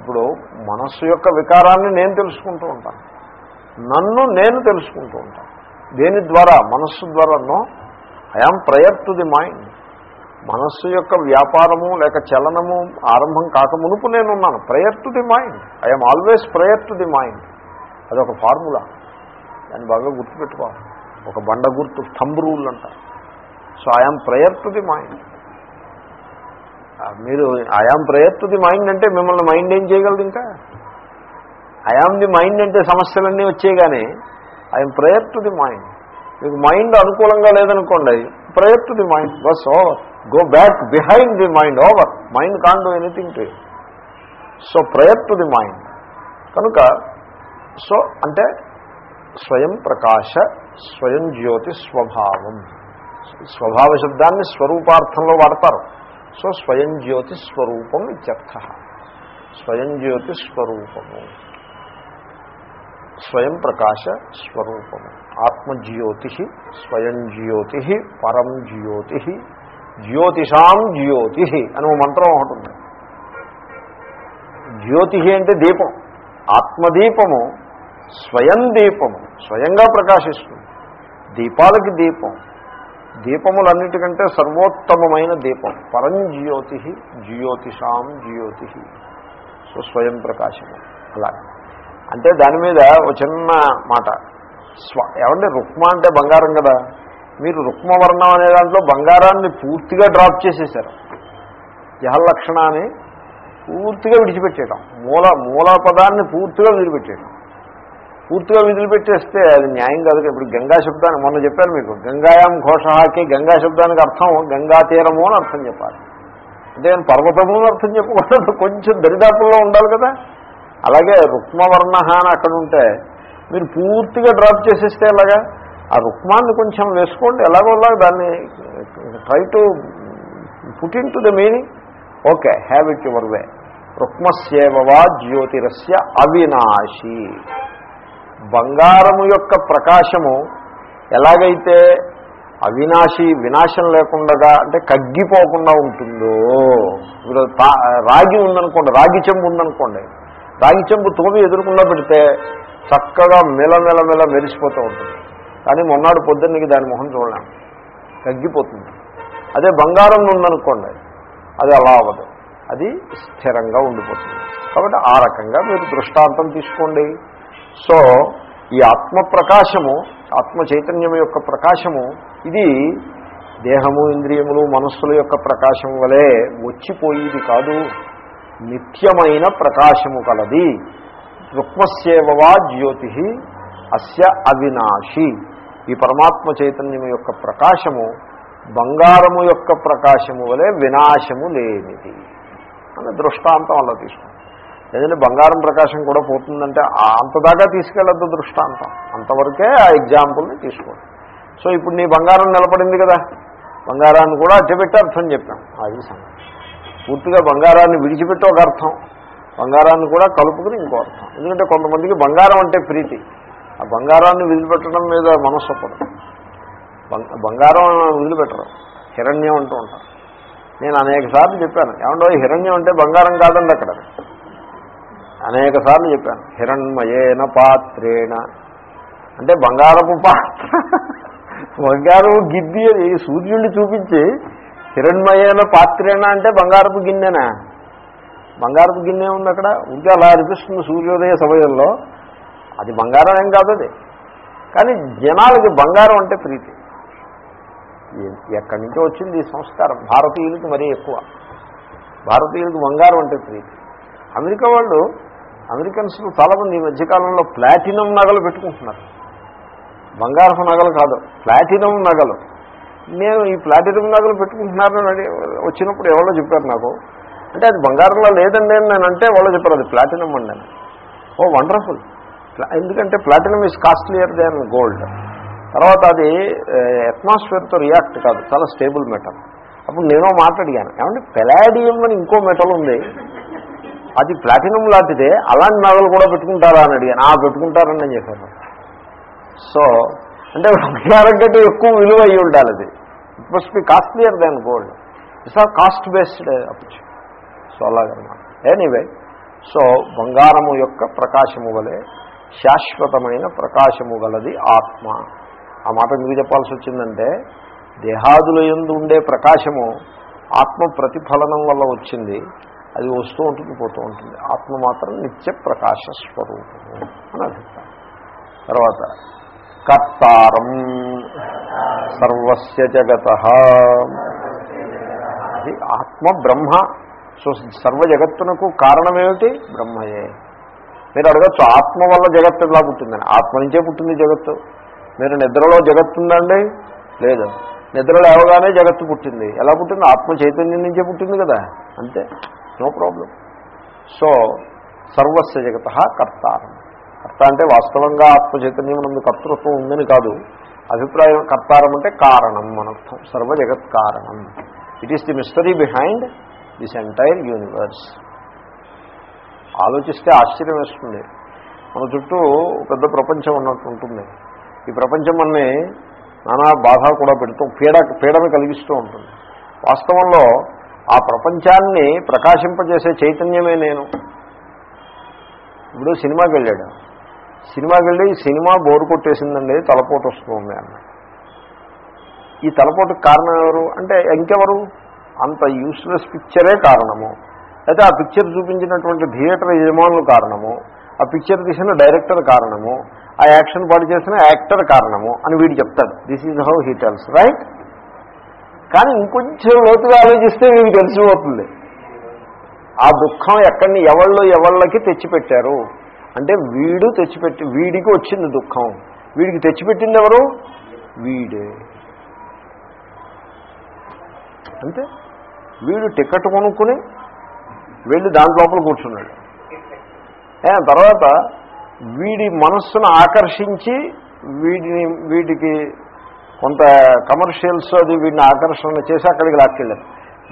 ఇప్పుడు మనస్సు యొక్క వికారాన్ని నేను తెలుసుకుంటూ ఉంటాను. నన్ను నేను తెలుసుకుంటూ ఉంటాను. దేని ద్వారా? మనస్సు ద్వారానో I am prior to the mind మనస్సు యొక్క వ్యాపారము లేక చలనము ఆరంభం కాక మునుపు నేనున్నాను. Prior to the mind I am always prior to the mind అదొక ఫార్ములా. దాన్ని బాగా గుర్తుపెట్టుకోవాలి. ఒక బండ గుర్తు థంబ్ రూల్ అంటారు. So I am prior to the mind మీరు I am prior to the mind అంటే మిమ్మల్ని మైండ్ ఏం చేయగలదు ఇంకా? ఐఆమ్ ది మైండ్ అంటే సమస్యలన్నీ వచ్చాయి కానీ I am prior to the mind మీకు మైండ్ అనుకూలంగా లేదనుకోండి prior to the mind bus over go back behind the mind over. Mind can do anything to so prior to the mind. కనుక so అంటే స్వయం ప్రకాశ స్వయం జ్యోతి స్వభావం. స్వభావ శబ్దాన్ని స్వరూపార్థంలో వాడతారు. సో స్వయం జ్యోతి స్వరూపం ఇత్యర్థ. స్వయం జ్యోతి స్వరూపము. స్వయం ప్రకాశ స్వరూపము. ఆత్మజ్యోతి స్వయం జ్యోతి పరం జ్యోతి జ్యోతిషాం జ్యోతి అని మంత్రం ఒకటి ఉంది. జ్యోతి అంటే దీపం. ఆత్మదీపము స్వయం దీపము స్వయంగా ప్రకాశిస్తుంది. దీపాలకి దీపం. దీపములన్నిటికంటే సర్వోత్తమమైన దీపం. పరం జ్యోతి జ్యోతిషాం జ్యోతి సో స్వయం ప్రకాశము. అలా అంటే దాని మీద ఒక చిన్న మాట. స్వ ఏమంటే రుక్మ అంటే బంగారం కదా? మీరు రుక్మవర్ణం అనే దాంట్లో బంగారాన్ని పూర్తిగా డ్రాప్ చేసేసారు జహల్లక్షణాన్ని పూర్తిగా విడిచిపెట్టేయడం మూల మూల పదాన్ని పూర్తిగా వదిలిపెట్టేయడం పూర్తిగా వదిలిపెట్టేస్తే అది న్యాయం కాదు. ఇప్పుడు గంగా శబ్దాన్ని మొన్న చెప్పాను మీకు. గంగాయాం ఘోషహాకి గంగా శబ్దానికి అర్థం గంగా తీరము అని అర్థం చెప్పాలి. అంటే పర్వతము అని అర్థం చెప్పకూడదు. కొంచెం దరిదాపుల్లో ఉండాలి కదా. అలాగే రుక్మవర్ణ అని అక్కడ ఉంటే మీరు పూర్తిగా డ్రాప్ చేసేస్తే ఎలాగా? ఆ రుక్మాన్ని కొంచెం వేసుకోండి ఎలాగోలా దాన్ని try to put into the meaning okay have it your way రుక్మస్యేవవా జ్యోతిరస్య అవినాశి. బంగారము యొక్క ప్రకాశము ఎలాగైతే అవినాశి వినాశం లేకుండా అంటే కగ్గిపోకుండా ఉంటుందో ఇప్పుడు రాగి ఉందనుకోండి రాగి చెంబు ఉందనుకోండి రాగి చెంబు తోమి ఎదురుకుండా పెడితే చక్కగా మెల మెల మెరిసిపోతూ ఉంటుంది. కానీ మొన్నాడు పొద్దున్నకి దాని మొహం చూడలేం. తగ్గిపోతుంది. అదే బంగారం ఉందనుకోండి అది అలా అవ్వదు. అది స్థిరంగా ఉండిపోతుంది. కాబట్టి ఆ రకంగా మీరు దృష్టాంతం తీసుకోండి. సో ఈ ఆత్మ ప్రకాశము ఆత్మ చైతన్యం యొక్క ప్రకాశము ఇది దేహము ఇంద్రియములు మనస్సుల యొక్క ప్రకాశం వలె వచ్చిపోయేది కాదు. నిత్యమైన ప్రకాశము కలది. రుక్మస్యేవవా జ్యోతి అస్య అవినాశి. ఈ పరమాత్మ చైతన్యం యొక్క ప్రకాశము బంగారము యొక్క ప్రకాశము వలె వినాశము లేనిది అని దృష్టాంతం అలా తీసుకుంటాం లేదంటే బంగారం ప్రకాశం కూడా పోతుందంటే అంతదాకా తీసుకెళ్ళద్దు దృష్టాంతం. అంతవరకే ఆ ఎగ్జాంపుల్ని తీసుకోండి సో ఇప్పుడు నీ బంగారం నిలబడింది కదా. బంగారాన్ని కూడా అడ్డపెట్టి అర్థం చెప్పాం. అది సంగతి. పూర్తిగా బంగారాన్ని విడిచిపెట్టి ఒక అర్థం. బంగారాన్ని కూడా కలుపుకుని ఇంకో అర్థం. ఎందుకంటే కొంతమందికి బంగారం అంటే ప్రీతి. ఆ బంగారాన్ని వదిలిపెట్టడం మీద మనస్సు ఒప్పదు బంగారం వదిలిపెట్టరు హిరణ్యం అంటూ ఉంటారు. నేను అనేక సార్లు చెప్పాను. ఏమంటో హిరణ్యం అంటే బంగారం కాదండి అక్కడ. అనేక సార్లు చెప్పాను. హిరణ్మయేన పాత్రేణ. అంటే బంగారపు పాత్ర. బంగారపు గిద్ది అని సూర్యుడిని చూపించి హిరణ్మయేన పాత్రేణ అంటే బంగారపు గిన్నెనా? బంగారపు గిన్నె ఉంది అక్కడ? ఉంటే అలా అనిపిస్తుంది సూర్యోదయ సమయంలో. అది బంగారం ఏం కాదు అది. కానీ జనాలకి బంగారం అంటే ప్రీతి. ఎక్కడి నుంచో వచ్చింది ఈ సంస్కారం. భారతీయులకి మరీ ఎక్కువ. భారతీయులకి బంగారం అంటే ప్రీతి. అమెరికా వాళ్ళు అమెరికన్స్ చాలామంది ఈ మధ్యకాలంలో ప్లాటినం నగలు పెట్టుకుంటున్నారు. బంగారపు నగలు కాదు ప్లాటినం నగలు. నేను ఈ ప్లాటినం నగలు పెట్టుకుంటున్నారని వచ్చినప్పుడు ఎవరో చెప్పారు నాకు. అంటే అది బంగారంలో లేదండి అని నేను అంటే వాళ్ళు చెప్పారు అది ప్లాటినం అండి ఓ వండర్ఫుల్. ఎందుకంటే platinum is costlier than gold తర్వాత అది అట్మాస్ఫియర్తో రియాక్ట్ కాదు చాలా స్టేబుల్ మెటల్ అప్పుడు నేను మాట్లాడిగాను ఏమంటే పెలాడియం అని ఇంకో మెటల్ ఉంది. అది ప్లాటినం లాంటిదే అలాంటి నగలు కూడా పెట్టుకుంటారా అని అడిగాను. ఆ పెట్టుకుంటారని నేను చెప్పాను. సో అంటే బంగారం కంటే ఎక్కువ విలువ అయ్యి ఉండాలి అది. It must be costlier than gold it's or cost based approach so అలాగనమాట. ఎనీవే సో బంగారము యొక్క ప్రకాశము వలె శాశ్వతమైన ప్రకాశము గలది ఆత్మ. ఆ మాట ఎందుకు చెప్పాల్సి వచ్చిందంటే దేహాదుల ఎందు ఉండే ప్రకాశము ఆత్మ ప్రతిఫలనం వల్ల వచ్చింది. అది వస్తూ ఉంటుంది పోతూ ఉంటుంది. ఆత్మ మాత్రం నిత్య ప్రకాశ స్వరూపము అని అభిప్రాయం తర్వాత కర్తారం సర్వస్య జగత. అది ఆత్మ బ్రహ్మ. సో సర్వ జగత్తునకు కారణమేమిటి? బ్రహ్మయే. మీరు అడగచ్చు ఆత్మ వల్ల జగత్తు ఎలా పుట్టిందని. ఆత్మ నుంచే పుట్టింది జగత్తు. మీరు నిద్రలో జగత్తు ఉందండి? లేదు. నిద్రలో లేవగానే జగత్తు పుట్టింది. ఎలా పుట్టింది? ఆత్మ చైతన్యం నుంచే పుట్టింది కదా. అంతే. No problem. సో సర్వస్వ జగత కర్తారం. కర్త అంటే వాస్తవంగా ఆత్మ చైతన్యం నందు కర్తృత్వం ఉందని కాదు. అభిప్రాయం కర్తారం అంటే కారణం అనర్థం. సర్వ జగత్ కారణం. It is the mystery behind this entire universe ఆలోచిస్తే ఆశ్చర్యం వేస్తుంది. మన చుట్టూ పెద్ద ప్రపంచం ఉన్నట్టు ఉంటుంది. ఈ ప్రపంచం అన్ని నానా బాధ కూడా పెడుతూ పీడ పీడను కలిగిస్తూ ఉంటుంది. వాస్తవంలో ఆ ప్రపంచాన్ని ప్రకాశింపజేసే చైతన్యమే నేను. ఇప్పుడు సినిమాకి వెళ్ళాడు. సినిమాకి వెళ్ళి సినిమా బోరు కొట్టేసిందండి తలపోటు వస్తుంది అన్న ఈ తలపోటుకు కారణం ఎవరు? అంటే ఇంకెవరు? అంత యూస్లెస్ పిక్చరే కారణము. అయితే ఆ పిక్చర్ చూపించినటువంటి థియేటర్ యజమానులు కారణము ఆ పిక్చర్ తీసిన డైరెక్టర్ కారణము ఆ యాక్షన్ పాటు చేసిన యాక్టర్ కారణము అని వీడు చెప్తాడు. This is how he tells right కానీ ఇంకొంచెం లోతుగా ఆలోచిస్తే వీడికి తెలిసిపోతుంది. ఆ దుఃఖం ఎక్కడిని ఎవళ్ళు ఎవళ్ళకి తెచ్చిపెట్టారు? అంటే వీడు తెచ్చిపెట్టి వీడికి వచ్చింది దుఃఖం. వీడికి తెచ్చిపెట్టింది ఎవరు? వీడే. అంతే. వీడు టికెట్ కొనుక్కుని వెళ్ళి దాని లోపల కూర్చున్నాడు. తర్వాత వీడి మనస్సును ఆకర్షించి వీడిని వీటికి కొంత కమర్షియల్స్ అది వీడిని ఆకర్షణ చేసి అక్కడికి లాక్కెళ్ళారు.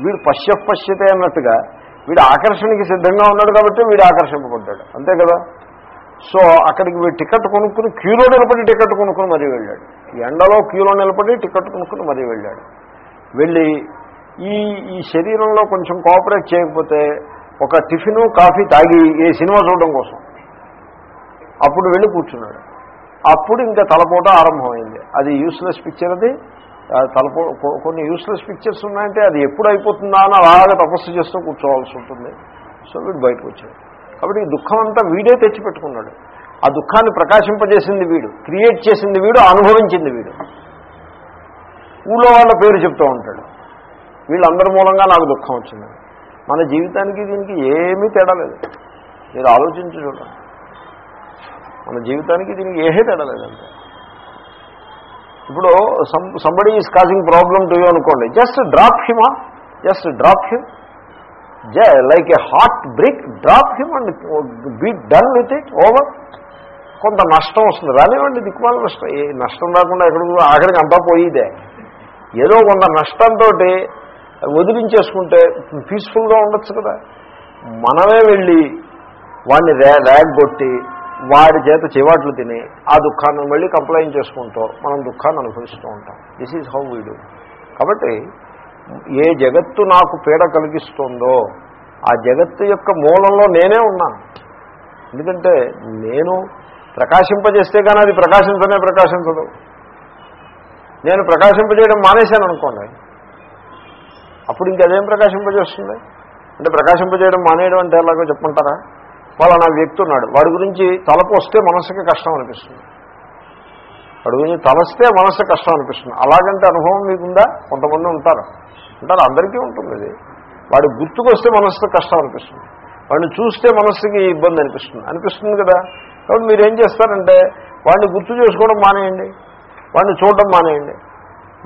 వీడు పశ్య పశ్యతే అన్నట్టుగా వీడు ఆకర్షణకి సిద్ధంగా ఉన్నాడు కాబట్టి వీడు ఆకర్షింపబడ్డాడు. అంతే కదా? సో అక్కడికి వీడు టికెట్ కొనుక్కుని క్యూలో నిలబడి టికెట్ కొనుక్కుని మరీ వెళ్ళాడు. ఎండలో క్యూలో నిలబడి టికెట్ కొనుక్కుని మరీ వెళ్ళాడు. వెళ్ళి ఈ ఈ శరీరంలో కొంచెం కోఆపరేట్ చేయకపోతే ఒక టిఫిను కాఫీ తాగి ఏ సినిమా చూడడం కోసం. అప్పుడు వెళ్ళి కూర్చున్నాడు. అప్పుడు ఇంకా తలపోట ఆరంభమైంది. అది యూస్లెస్ పిక్చర్ అది. ఆ తలపో కొన్ని యూస్లెస్ పిక్చర్స్ ఉన్నాయంటే అది ఎప్పుడు అయిపోతుందా అని అలాగే తపస్సు చేస్తూ కూర్చోవాల్సి ఉంటుంది. సో వీడు బయటకు వచ్చాడు. కాబట్టి ఈ దుఃఖం అంతా వీడే తెచ్చిపెట్టుకున్నాడు ఆ దుఃఖాన్ని ప్రకాశింపజేసింది వీడు. క్రియేట్ చేసింది వీడు అనుభవించింది వీడు. ఊళ్ళో వాళ్ళ పేరు చెప్తూ ఉంటాడు. వీళ్ళందరి మూలంగా నాకు దుఃఖం వచ్చింది. మన జీవితానికి దీనికి ఏమీ తేడా లేదు. మీరు ఆలోచించి చూడండి. మన జీవితానికి దీనికి ఏమీ తేడా లేదంటే ఇప్పుడు somebody is causing problem to you అనుకోండి. Just drop him just drop him like a hot brick drop him and be done with it over కొంత నష్టం వస్తుంది. రానివ్వండి దిక్కుమాల నష్టం. ఏ నష్టం రాకుండా ఎక్కడికి ఆఖరికి అంతా పోయిదే. ఏదో కొంత నష్టంతో వదిలించేసుకుంటే పీస్ఫుల్గా ఉండొచ్చు కదా. మనమే వెళ్ళి వాడిని ర్యాగ్ కొట్టి వాడి చేత చివాట్లు తిని ఆ దుఃఖాన్ని మళ్ళీ కంప్లైంట్ చేసుకుంటూ మనం దుఃఖాన్ని అనుభవిస్తూ ఉంటాం. దిస్ ఈజ్ హౌ వీడు కాబట్టి ఏ జగత్తు నాకు పీడ కలిగిస్తుందో ఆ జగత్తు యొక్క మూలంలో నేనే ఉన్నాను ఎందుకంటే నేను ప్రకాశింపజేస్తే కానీ అది ప్రకాశించనే ప్రకాశించదు. నేను ప్రకాశింపజేయడం మానేశాను అనుకోండి అప్పుడు ఇంకదేం ప్రకాశింపజేస్తుంది? అంటే ప్రకాశింపజేయడం మానేయడం అంటే ఎలాగో చెప్పమంటారా? వాళ్ళ వ్యక్తి ఉన్నాడు. వాడి గురించి తలపు వస్తే మనసుకి కష్టం అనిపిస్తుంది. వాడి గురించి తలస్తే మనసు కష్టం అనిపిస్తుంది. అలాగంటే అనుభవం మీకుందా? కొంతమంది ఉంటారు. ఉంటారు. అందరికీ ఉంటుంది ఇది వాడి గుర్తుకొస్తే మనసుకు కష్టం అనిపిస్తుంది. వాడిని చూస్తే మనస్సుకి ఇబ్బంది అనిపిస్తుంది. అనిపిస్తుంది కదా? కాబట్టి మీరు ఏం చేస్తారంటే వాడిని గుర్తు చేసుకోవడం మానేయండి. వాడిని చూడడం మానేయండి.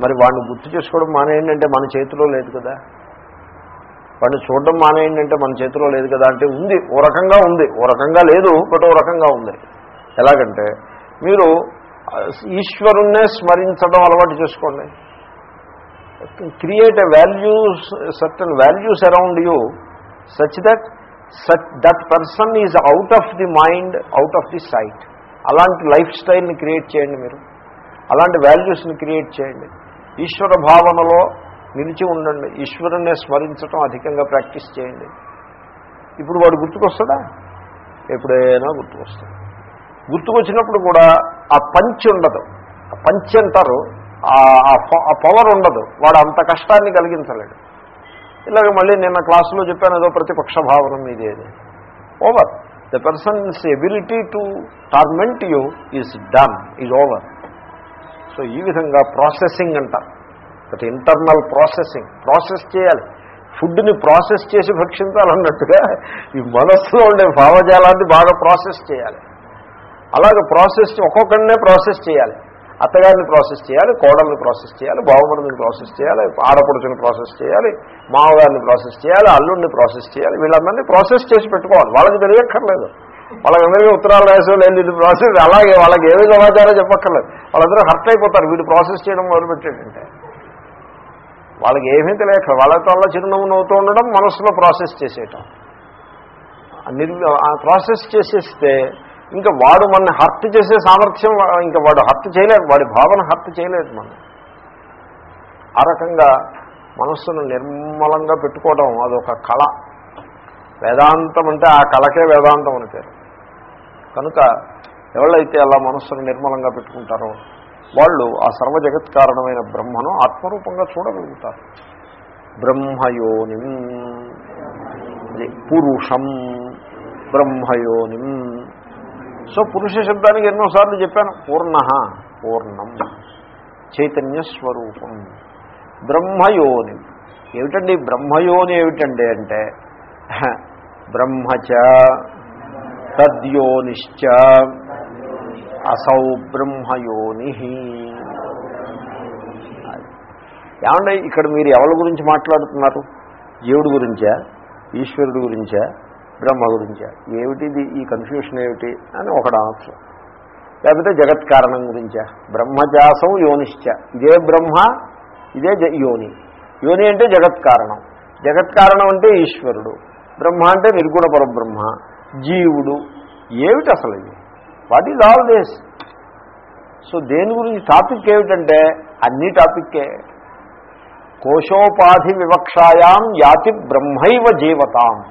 మరి వాడిని గుర్తు చేసుకోవడం మానేయండి అంటే మన చేతిలో లేదు కదా. వాడిని చూడడం మానేయండి అంటే మన చేతిలో లేదు కదా అంటే ఉంది ఓ రకంగా ఉంది. ఓ రకంగా లేదు బట్ ఓ రకంగా ఉంది. ఎలాగంటే మీరు ఈశ్వరుణ్ణే స్మరించడం అలవాటు చేసుకోండి. Create a values certain values around you such that such that person is out of the mind out of the sight. అలాంటి లైఫ్ స్టైల్ని క్రియేట్ చేయండి మీరు. అలాంటి వాల్యూస్ని క్రియేట్ చేయండి. ఈశ్వర భావనలో నిలిచి ఉండండి. ఈశ్వరుణ్ణి స్మరించడం అధికంగా ప్రాక్టీస్ చేయండి. ఇప్పుడు వాడు గుర్తుకొస్తాడా? ఎప్పుడైనా గుర్తుకొస్తాడు. గుర్తుకొచ్చినప్పుడు కూడా ఆ పంచి ఉండదు. ఆ పంచి అంటారు ఆ- ప- ఆ పవర్ ఉండదు. వాడు అంత కష్టాన్ని కలిగించలేడు. ఇలాగ మళ్ళీ నిన్న క్లాసులో చెప్పాను ఏదో ప్రతిపక్ష భావన మీది over. The person's ability to torment you is done is over. So ఈ విధంగా ప్రాసెసింగ్ అంటారు. బట్ ఇంటర్నల్ ప్రాసెసింగ్ ప్రాసెస్ చేయాలి. ఫుడ్ని ప్రాసెస్ చేసి భక్షించాలన్నట్టుగా ఈ మనస్సులో ఉండే భావజాలాన్ని బాగా ప్రాసెస్ చేయాలి. అలాగే ప్రాసెస్ ఒక్కొక్కడినే ప్రాసెస్ చేయాలి. అత్తగారిని ప్రాసెస్ చేయాలి కోడల్ని ప్రాసెస్ చేయాలి బావమరుదిని ప్రాసెస్ చేయాలి ఆడపడుచుని ప్రాసెస్ చేయాలి మామగారిని ప్రాసెస్ చేయాలి అల్లుడిని ప్రాసెస్ చేయాలి వీళ్ళందరినీ ప్రాసెస్ చేసి పెట్టుకోవాలి. వాళ్ళకి తెలియక్కర్లేదు. వాళ్ళకందరికీ ఉత్తరాలు రాసే లేదు ప్రాసెస్ అలాగే వాళ్ళకి ఏమి సమాచారం చెప్పక్కర్లేదు. వాళ్ళందరూ హర్ట్ అయిపోతారు. వీడు ప్రాసెస్ చేయడం మొదలుపెట్టాడంటే. వాళ్ళకి ఏమీ తెలియక వాళ్ళతో వాళ్ళ చిరునవ్వు నవ్వుతూ ఉండడం మనసులో ప్రాసెస్ చేసేయటం. నిర్ ప్రాసెస్ చేసేస్తే ఇంకా వాడు మన హర్ట్ చేసే సామర్థ్యం ఇంకా వాడు హర్ట్ చేయలేదు వాడి భావన హర్ట్ చేయలేదు మనం ఆ రకంగా మనస్సును నిర్మలంగా పెట్టుకోవడం అదొక కళ. వేదాంతం అంటే ఆ కళకే వేదాంతం అని పేరు. కనుక ఎవళ్ళైతే అలా మనస్సును నిర్మలంగా పెట్టుకుంటారో వాళ్ళు ఆ సర్వ జగత్ కారణమైన బ్రహ్మను ఆత్మరూపంగా చూడగలుగుతారు. బ్రహ్మయోనిం. పురుషం బ్రహ్మయోనిం. సో పురుష శబ్దానికి ఎన్నోసార్లు చెప్పాను. పూర్ణ పూర్ణం. చైతన్య స్వరూపం బ్రహ్మయోని. ఏమిటండి బ్రహ్మయోని ఏమిటండి అంటే? బ్రహ్మచ తద్యోనిశ్చ అసౌ బ్రహ్మయోని. ఏమంటే ఇక్కడ మీరు ఎవరి గురించి మాట్లాడుతున్నారు? దేవుడి గురించా? ఈశ్వరుడి గురించా? బ్రహ్మ గురించా? ఏమిటిది ఈ కన్ఫ్యూషన్ ఏమిటి అని ఒకడు అనొచ్చు. లేకపోతే జగత్ కారణం గురించా? బ్రహ్మజాసం యోనిశ్చ. ఇదే బ్రహ్మ ఇదే యోని. యోని అంటే జగత్ కారణం. జగత్ కారణం అంటే ఈశ్వరుడు. బ్రహ్మ అంటే నిర్గుణ పరబ్రహ్మ. జీవుడు ఏమిటి అసలు ఇది? What is all this so దేని గురించి టాపిక్ ఏమిటంటే అన్ని టాపిక్కే కోశోపాధి వివక్షాయాం యాతి బ్రహ్మైవ జీవతాం.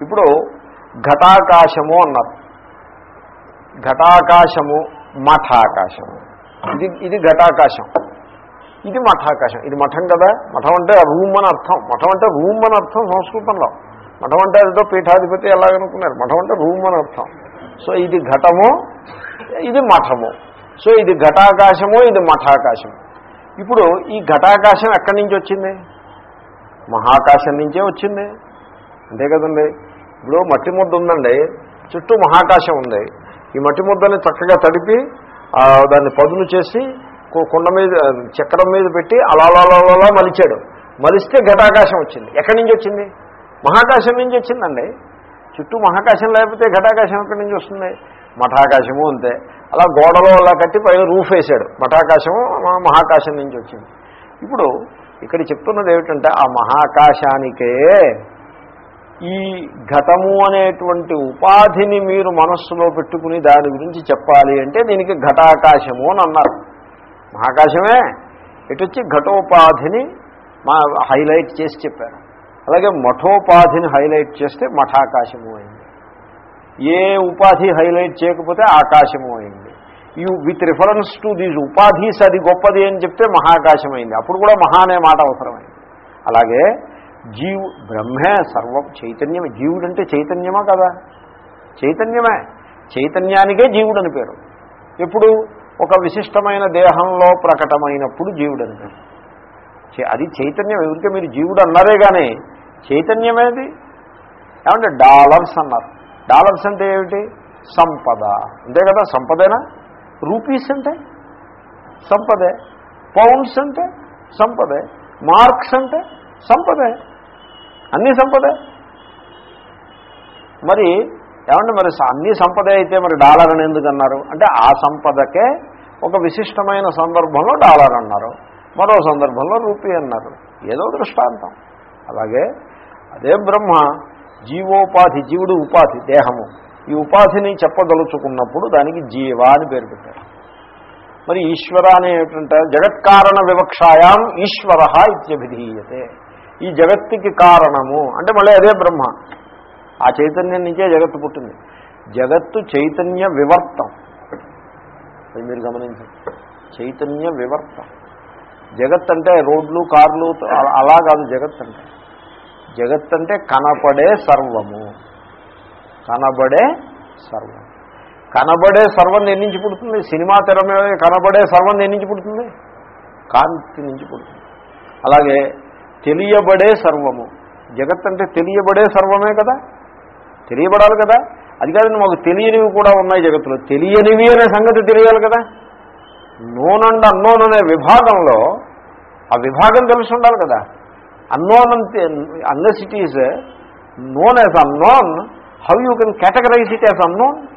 ఇప్పుడు ఘటాకాశము అన్నారు. ఘటాకాశము మఠాకాశము. ఇది ఇది ఘటాకాశం. ఇది మఠాకాశం. ఇది మఠం కదా? మఠం అంటే రూమ్ అని అర్థం. మఠం అంటే రూమ్ అని అర్థం సంస్కృతంలో. మఠం అంటే ఏదో పీఠాధిపతి ఎలాగనుకున్నారు? మఠం అంటే రూమ్ అని అర్థం. సో ఇది ఘటము ఇది మఠము. సో ఇది ఘటాకాశము ఇది మఠాకాశము. ఇప్పుడు ఈ ఘటాకాశం ఎక్కడి నుంచి వచ్చింది? మహాకాశం నుంచే వచ్చింది. అంతే కదండి. ఇప్పుడు మట్టి ముద్ద ఉందండి. చుట్టూ మహాకాశం ఉంది. ఈ మట్టి ముద్దని చక్కగా తడిపి దాన్ని పదును చేసి కుండ మీద చక్రం మీద పెట్టి అలా అలా మలిచాడు. మలిస్తే ఘటాకాశం వచ్చింది. ఎక్కడి నుంచి వచ్చింది? మహాకాశం నుంచి వచ్చిందండి. చుట్టూ మహాకాశం లేకపోతే ఘటాకాశం ఎక్కడి నుంచి వస్తుంది? మఠాకాశము అంతే. అలా గోడలో అలా కట్టి పైన రూఫ్ వేశాడు. మఠాకాశము మహాకాశం నుంచి వచ్చింది. ఇప్పుడు ఇక్కడ చెప్తున్నది ఏమిటంటే ఆ మహాకాశానికే ఈ ఘటము అనేటువంటి ఉపాధిని మీరు మనస్సులో పెట్టుకుని దాని గురించి చెప్పాలి అంటే దీనికి ఘటాకాశము అని అన్నారు. మహాకాశమే. ఇటొచ్చి ఘటోపాధిని మా హైలైట్ చేసి చెప్పారు. అలాగే మఠోపాధిని హైలైట్ చేస్తే మఠాకాశము అయింది. ఏ ఉపాధి హైలైట్ చేయకపోతే ఆకాశము అయింది. ఈ విత్ రిఫరెన్స్ టు దీస్ ఉపాధీస్ అది గొప్పది అని చెప్తే మహాకాశం అయింది. అప్పుడు కూడా మహా అనే మాట అవసరమైంది. అలాగే జీవు బ్రహ్మే సర్వం చైతన్యమే. జీవుడు అంటే చైతన్యమా కదా? చైతన్యమే. చైతన్యానికే జీవుడు అని పేరు. ఎప్పుడు? ఒక విశిష్టమైన దేహంలో ప్రకటమైనప్పుడు జీవుడు అని పేరు. చే- అది చైతన్యం. ఎవరికే మీరు జీవుడు అన్నారే కానీ చైతన్యమేది? ఏమంటే డాలర్స్ అన్నారు. డాలర్స్ అంటే ఏమిటి? సంపద. అంతే కదా సంపదేనా? రూపీస్ అంటే సంపదే. పౌండ్స్ అంటే సంపదే. మార్క్స్ అంటే సంపదే. అన్నీ సంపదే. మరి ఏమంటే మరి అన్ని సంపదే అయితే మరి డాలర్ అని ఎందుకు అన్నారు అంటే ఆ సంపదకే ఒక విశిష్టమైన సందర్భంలో డాలర్ అన్నారు. మరో సందర్భంలో రూపీ అన్నారు. ఏదో దృష్టాంతం. అలాగే అదే బ్రహ్మ జీవోపాధి జీవుడు ఉపాధి దేహము. ఈ ఉపాధిని చెప్పదలుచుకున్నప్పుడు దానికి జీవ అని పేరు పెట్టారు. మరి ఈశ్వర అనే ఏమిటంటే జగత్కారణ వివక్షాయాం ఈశ్వర ఇత్యభిధీయతే. ఈ జగత్తుకి కారణము అంటే మళ్ళీ అదే బ్రహ్మ. ఆ చైతన్యం నుంచే జగత్తు పుట్టింది. జగత్తు చైతన్య వివర్తం. అది మీరు గమనించండి. చైతన్య వివర్తం. జగత్ అంటే రోడ్లు కార్లు అలా కాదు జగత్ అంటే జగత్ అంటే కనపడే సర్వము. కనబడే సర్వం. కనబడే సర్వం దేని నుంచి పుడుతుంది? సినిమా తెర మీద కనబడే సర్వం దేని నుంచి పుడుతుంది? కాంతి నుంచి పుడుతుంది. అలాగే తెలియబడే సర్వము. జగత్ అంటే తెలియబడే సర్వమే కదా? తెలియబడాలి కదా? అది కాదండి మాకు తెలియనివి కూడా ఉన్నాయి జగత్తులో. తెలియనివి అనే సంగతి తెలియాలి కదా? నోన్ అండ్ అన్నోన్ అనే విభాగంలో ఆ విభాగం తెలిసి ఉండాలి కదా? unknown unless it is uh, known as unknown, how you can categorize it as unknown?